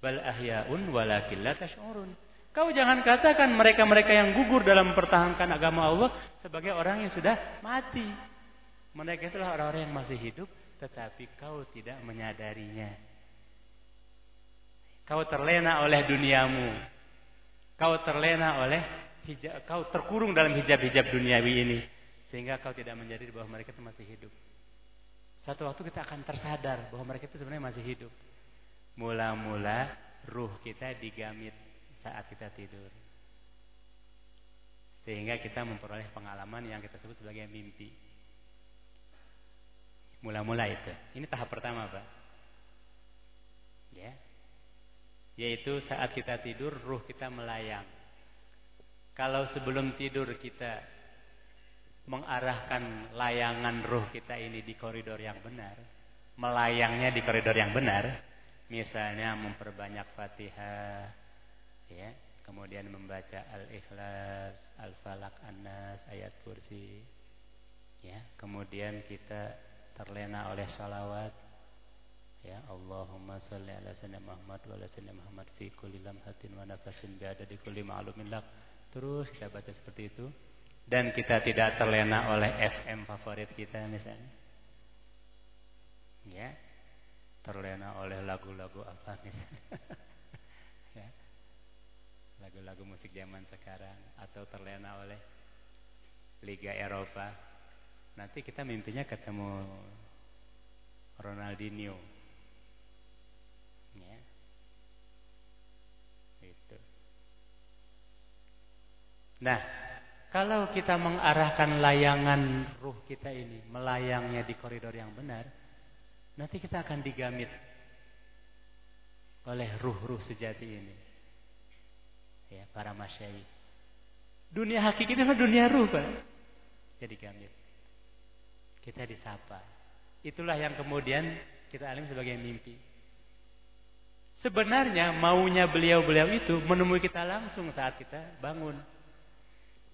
bal ahyaun walakin la tash'urun. Kau jangan katakan mereka-mereka yang gugur dalam mempertahankan agama Allah sebagai orang yang sudah mati. Mereka itulah orang-orang yang masih hidup tetapi kau tidak menyadarinya. Kau terlena oleh duniamu. Kau terlena oleh hijab, kau terkurung dalam hijab-hijab duniawi ini sehingga kau tidak menjadi bahwa mereka itu masih hidup. Satu waktu kita akan tersadar bahwa mereka itu sebenarnya masih hidup. Mula-mula ruh kita digamit saat kita tidur. Sehingga kita memperoleh pengalaman yang kita sebut sebagai mimpi. Mula-mula itu. Ini tahap pertama, Pak. Ya. Yaitu saat kita tidur ruh kita melayang. Kalau sebelum tidur kita mengarahkan layangan ruh kita ini di koridor yang benar, melayangnya di koridor yang benar, misalnya memperbanyak Fatihah, ya, kemudian membaca Al-Ikhlas, Al-Falaq, An-Nas, ayat kursi, ya, kemudian kita terlena oleh salawat, ya Allahumma salli ala sayyidina Muhammad wa ala sayyidina Muhammad fi kulli lamhatin wa nafasin bi adadi kulli ma'lumin lak. Terus kita baca seperti itu dan kita tidak terlena oleh FM favorit kita misalnya. Ya. Terlena oleh lagu-lagu apa misalnya. *laughs* ya. Lagu-lagu musik zaman sekarang atau terlena oleh Liga Eropa. Nanti kita mimpinya ketemu Ronaldinho. Ya. Itu. Nah, kalau kita mengarahkan layangan ruh kita ini, melayangnya di koridor yang benar, nanti kita akan digamit oleh ruh-ruh sejati ini. Ya, para masyai. Dunia hakiki itu dunia ruh, Pak. Jadi gamit. Kita disapa. Itulah yang kemudian kita alami sebagai mimpi. Sebenarnya maunya beliau-beliau itu menemui kita langsung saat kita bangun.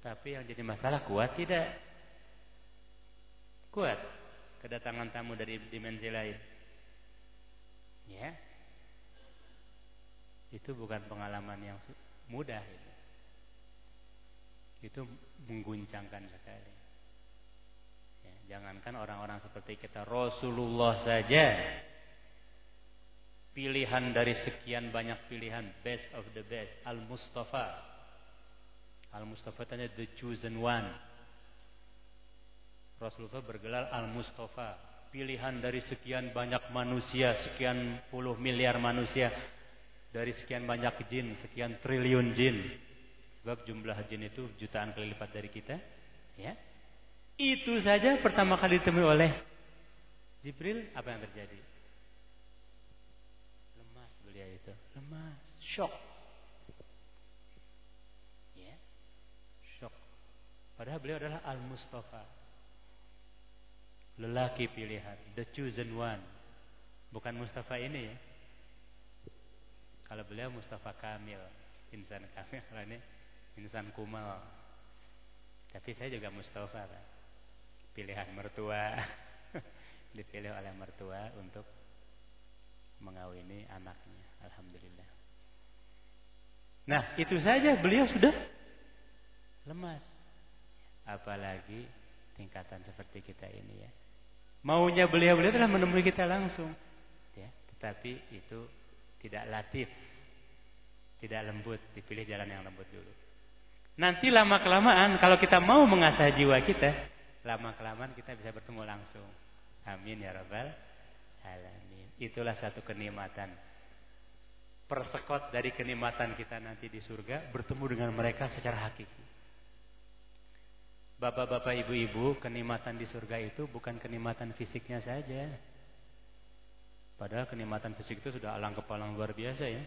Tapi yang jadi masalah kuat tidak. Kuat kedatangan tamu dari dimensi lain. Ya. Itu bukan pengalaman yang mudah itu. Itu mengguncangkan sekali. Ya, jangankan orang-orang seperti kita Rasulullah saja pilihan dari sekian banyak pilihan best of the best Al-Mustafa Al-Mustafa tanya the chosen one. Rasulullah bergelar Al-Mustafa. Pilihan dari sekian banyak manusia, sekian puluh miliar manusia. Dari sekian banyak jin, sekian triliun jin. Sebab jumlah jin itu jutaan kali lipat dari kita. Ya. Itu saja pertama kali ditemui oleh Jibril, apa yang terjadi? Lemas beliau itu. Lemas, shock. Padahal beliau adalah Al-Mustafa. Lelaki pilihan, the chosen one. Bukan Mustafa ini ya. Kalau beliau Mustafa Kamil, insan kamil, kalau *laughs* ini insan kumal. Tapi saya juga Mustafa, kan? pilihan mertua, *laughs* dipilih oleh mertua untuk mengawini anaknya. Alhamdulillah. Nah, itu saja beliau sudah lemas. Apalagi tingkatan seperti kita ini ya. Maunya beliau-beliau telah menemui kita langsung. Ya, tetapi itu tidak latif. Tidak lembut, dipilih jalan yang lembut dulu. Nanti lama kelamaan kalau kita mau mengasah jiwa kita, lama kelamaan kita bisa bertemu langsung. Amin ya rabbal alamin. Itulah satu kenikmatan. Persekot dari kenikmatan kita nanti di surga bertemu dengan mereka secara hakiki. Bapak-bapak, ibu-ibu, kenikmatan di surga itu bukan kenikmatan fisiknya saja. Padahal kenikmatan fisik itu sudah alang kepalang luar biasa ya.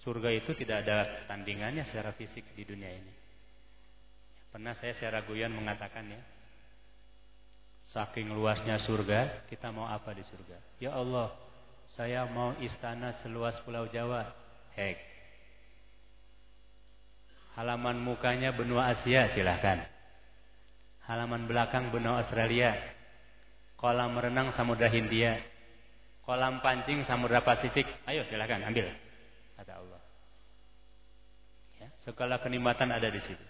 Surga itu tidak ada tandingannya secara fisik di dunia ini. Pernah saya secara guyon mengatakan ya. Saking luasnya surga, kita mau apa di surga? Ya Allah, saya mau istana seluas pulau Jawa. Hek, Halaman mukanya benua Asia silahkan. Halaman belakang benua Australia. Kolam renang Samudra Hindia. Kolam pancing Samudra Pasifik. Ayo silahkan ambil. Kata Allah. Ya, segala kenikmatan ada di situ.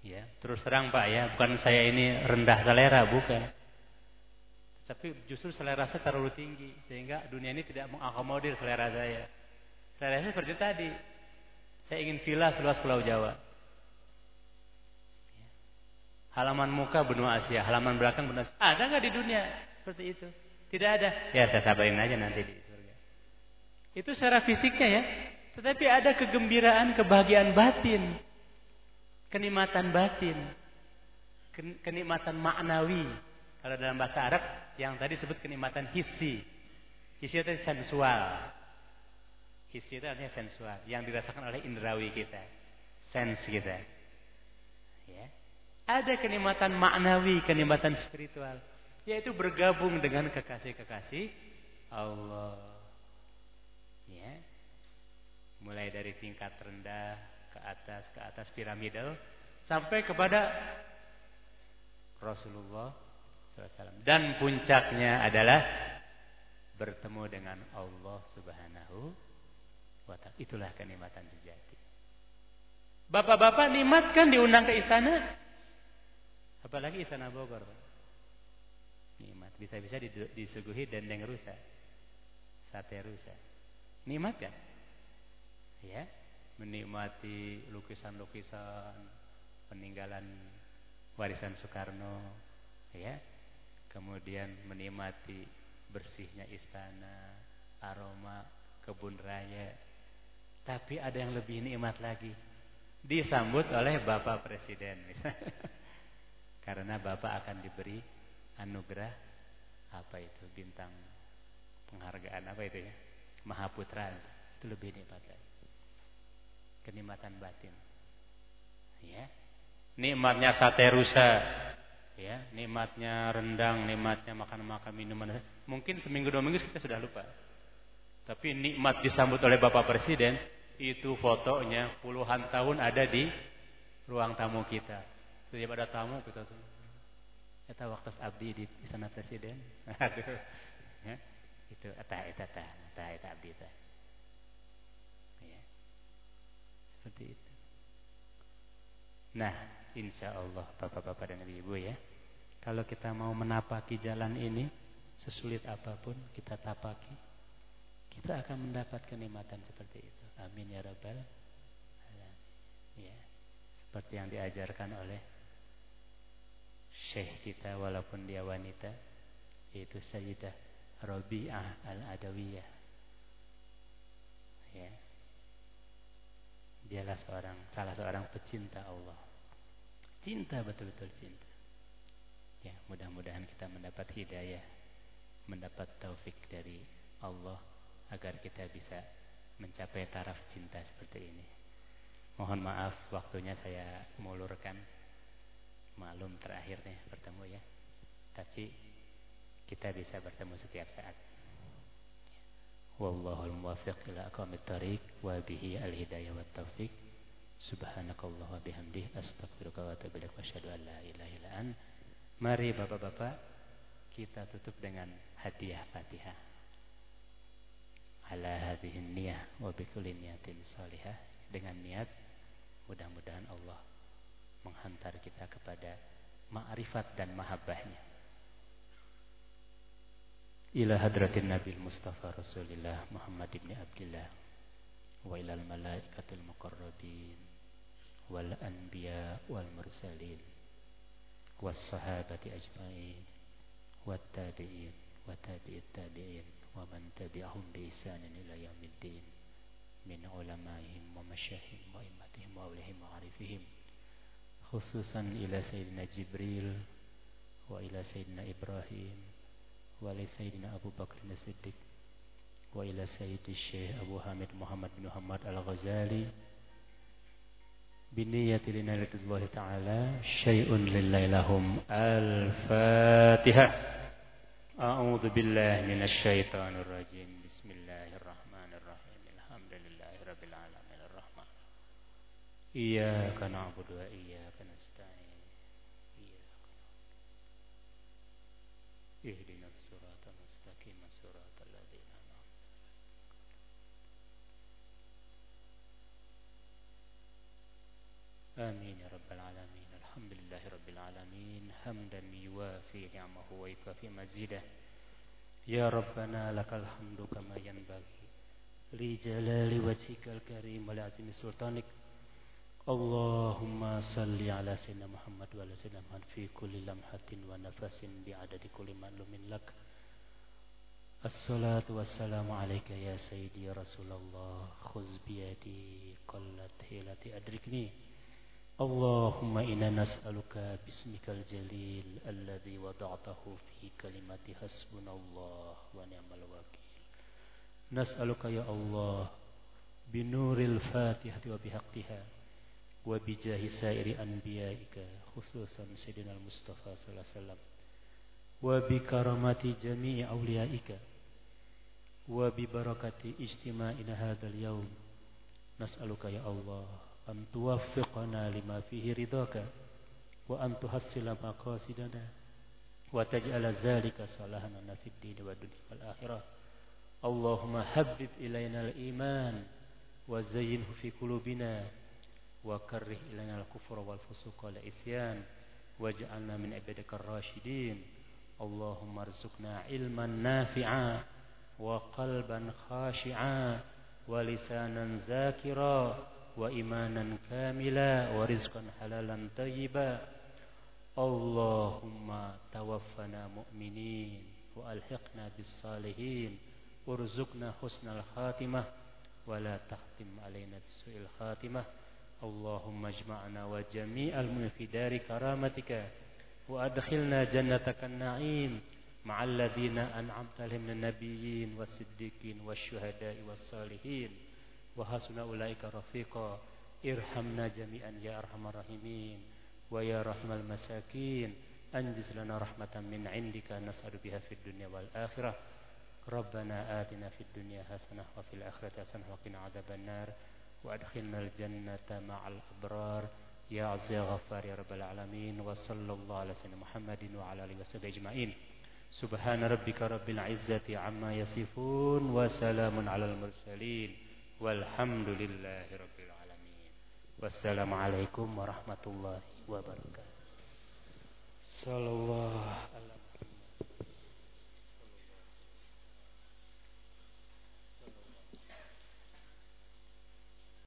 Ya, terus terang Pak ya, bukan saya ini rendah selera, bukan. Tapi justru selera saya terlalu tinggi sehingga dunia ini tidak mengakomodir selera saya. Selera saya seperti tadi, saya ingin villa seluas Pulau Jawa. Halaman muka benua Asia, halaman belakang benua Asia. Ada nggak di dunia seperti itu? Tidak ada. Ya saya sabarin aja nanti di surga. Itu secara fisiknya ya. Tetapi ada kegembiraan, kebahagiaan batin. Kenikmatan batin. Kenikmatan maknawi. Kalau dalam bahasa Arab yang tadi sebut kenikmatan hissi. Hissi itu sensual. Hissi itu artinya sensual, yang dirasakan oleh indrawi kita, sense kita. Ya. Ada kenikmatan maknawi, kenikmatan spiritual, yaitu bergabung dengan kekasih-kekasih Allah. Ya. Mulai dari tingkat rendah ke atas, ke atas piramidal sampai kepada Rasulullah. Dan puncaknya adalah bertemu dengan Allah Subhanahu Itulah kenikmatan sejati. Bapak-bapak nikmat kan diundang ke istana. Apalagi istana Bogor. Nikmat. Bisa-bisa disuguhi dendeng rusa. Sate rusa. Nikmat kan? Ya. Menikmati lukisan-lukisan peninggalan warisan Soekarno. Ya. Kemudian menikmati bersihnya istana, aroma kebun raya, tapi ada yang lebih nikmat lagi. Disambut oleh Bapak Presiden. *laughs* Karena Bapak akan diberi anugerah apa itu bintang penghargaan apa itu ya? Mahaputra. Itu lebih nikmat lagi. Kenikmatan batin. Ya. Nikmatnya sate rusa. Ya nikmatnya rendang nikmatnya makan makan minuman. Mungkin seminggu dua minggu kita sudah lupa tapi nikmat disambut oleh Bapak Presiden itu fotonya puluhan tahun ada di ruang tamu kita. Setiap ada tamu kita Eta waktu abdi di istana presiden. *laughs* Ya. Itu eta eta eta eta eta abdi eta. Ya. Seperti itu. Nah, insya Allah bapak-bapak dan ibu-ibu ya. Kalau kita mau menapaki jalan ini, sesulit apa pun kita tapaki kita akan mendapat kenikmatan seperti itu. Amin ya rabbal alamin. Ya. Seperti yang diajarkan oleh syekh kita walaupun dia wanita yaitu Sayyidah Rabi'ah Al-Adawiyah. Ya. Dialah seorang salah seorang pecinta Allah. Cinta betul-betul cinta. Ya, mudah-mudahan kita mendapat hidayah, mendapat taufik dari Allah agar kita bisa mencapai taraf cinta seperti ini. Mohon maaf waktunya saya mengulurkan malum terakhirnya bertemu ya. Tapi kita bisa bertemu setiap saat. Wallahul muwaffiq ila aqwamit thariq wa bihi al-hidayah wat taufiq. Subhanakallah wa bihamdih astaghfiruka wa atubu ilaik asyhadu an la ilaha illa an. Mari Bapak-bapak kita tutup dengan hadiah Fatihah. Ala hadhihi niyah wa bi kulli niyatin salihah dengan niat mudah-mudahan Allah menghantar kita kepada ma'rifat dan mahabbahnya. Ila hadratin Nabi Mustafa Rasulullah Muhammad ibn Abdullah wa ilal malaikatil muqarrabin wal anbiya wal mursalin was sahabati ajma'in wat tabi'in wa tabi'it tabi'in ومن تبعهم بإحسان إلى يوم الدين من علمائهم ومشايخهم وإمتهم وأولهم وعارفهم خصوصا إلى سيدنا جبريل وإلى سيدنا إبراهيم وإلى سيدنا أبو بكر الصديق وإلى سيد الشيخ أبو حامد محمد بن محمد الغزالي. بنية لنا الله تعالى شيء لله لهم. الفاتحة أعوذ بالله من الشيطان الرجيم. بسم الله الرحمن الرحيم. الحمد لله رب العالمين. الرحمن. إياك نعبد وإياك نستعين. إياك اهدنا الصراط المستقيم. صراط الذين آمين يا رب العالمين. الحمد لله رب العالمين. حمدا يوافي نعمه ويكافي مزيده يا ربنا لك الحمد كما ينبغي لجلال وجهك الكريم ولعظيم سلطانك اللهم صل على سيدنا محمد وعلى سيدنا محمد في كل لمحة ونفس بعدد كل معلوم لك الصلاة والسلام عليك يا سيدي يا رسول الله خذ بيدي قلت هيلتي أدركني اللهم إنا نسألك باسمك الجليل الذي وضعته في كلمة حسبنا الله ونعم الوكيل. نسألك يا الله بنور الفاتحة وبحقها وبجاه سائر أنبيائك خصوصا سيدنا المصطفى صلى الله عليه وسلم وبكرامة جميع أوليائك وببركة اجتماعنا هذا اليوم. نسألك يا الله أن توفقنا لما فيه رضاك وأن تحصل مقاصدنا وتجعل ذلك صلاحنا في الدين والدنيا والآخرة. اللهم حبب إلينا الإيمان وزينه في قلوبنا وكره إلينا الكفر والفسوق والعصيان واجعلنا من عبادك الراشدين. اللهم ارزقنا علما نافعا وقلبا خاشعا ولسانا ذاكرا. وإيمانا كاملا ورزقا حلالا طيبا. اللهم توفنا مؤمنين وألحقنا بالصالحين. وارزقنا حسن الخاتمة ولا تختم علينا بسوء الخاتمة. اللهم اجمعنا وجميع المؤمنين في دار كرامتك وأدخلنا جنتك النعيم مع الذين أنعمت عليهم من النبيين والصديقين والشهداء والصالحين. وحسن أولئك رفيقا ارحمنا جميعا يا أرحم الراحمين ويا رحم المساكين. أنجز لنا رحمة من عندك نسأل بها في الدنيا والآخرة. ربنا آتنا في الدنيا حسنة وفي الآخرة حسنة وقنا عذاب النار. وأدخلنا الجنة مع الأبرار. يا عز يا غفار يا رب العالمين. وصلى الله على سيدنا محمد وعلى آله وصحبه أجمعين. سبحان ربك رب العزة عما يصفون وسلام على المرسلين. Walhamdulillahirrabbilalamin. Wassalamualaikum warahmatullahi wabarakatuh. Sallallahu alaihi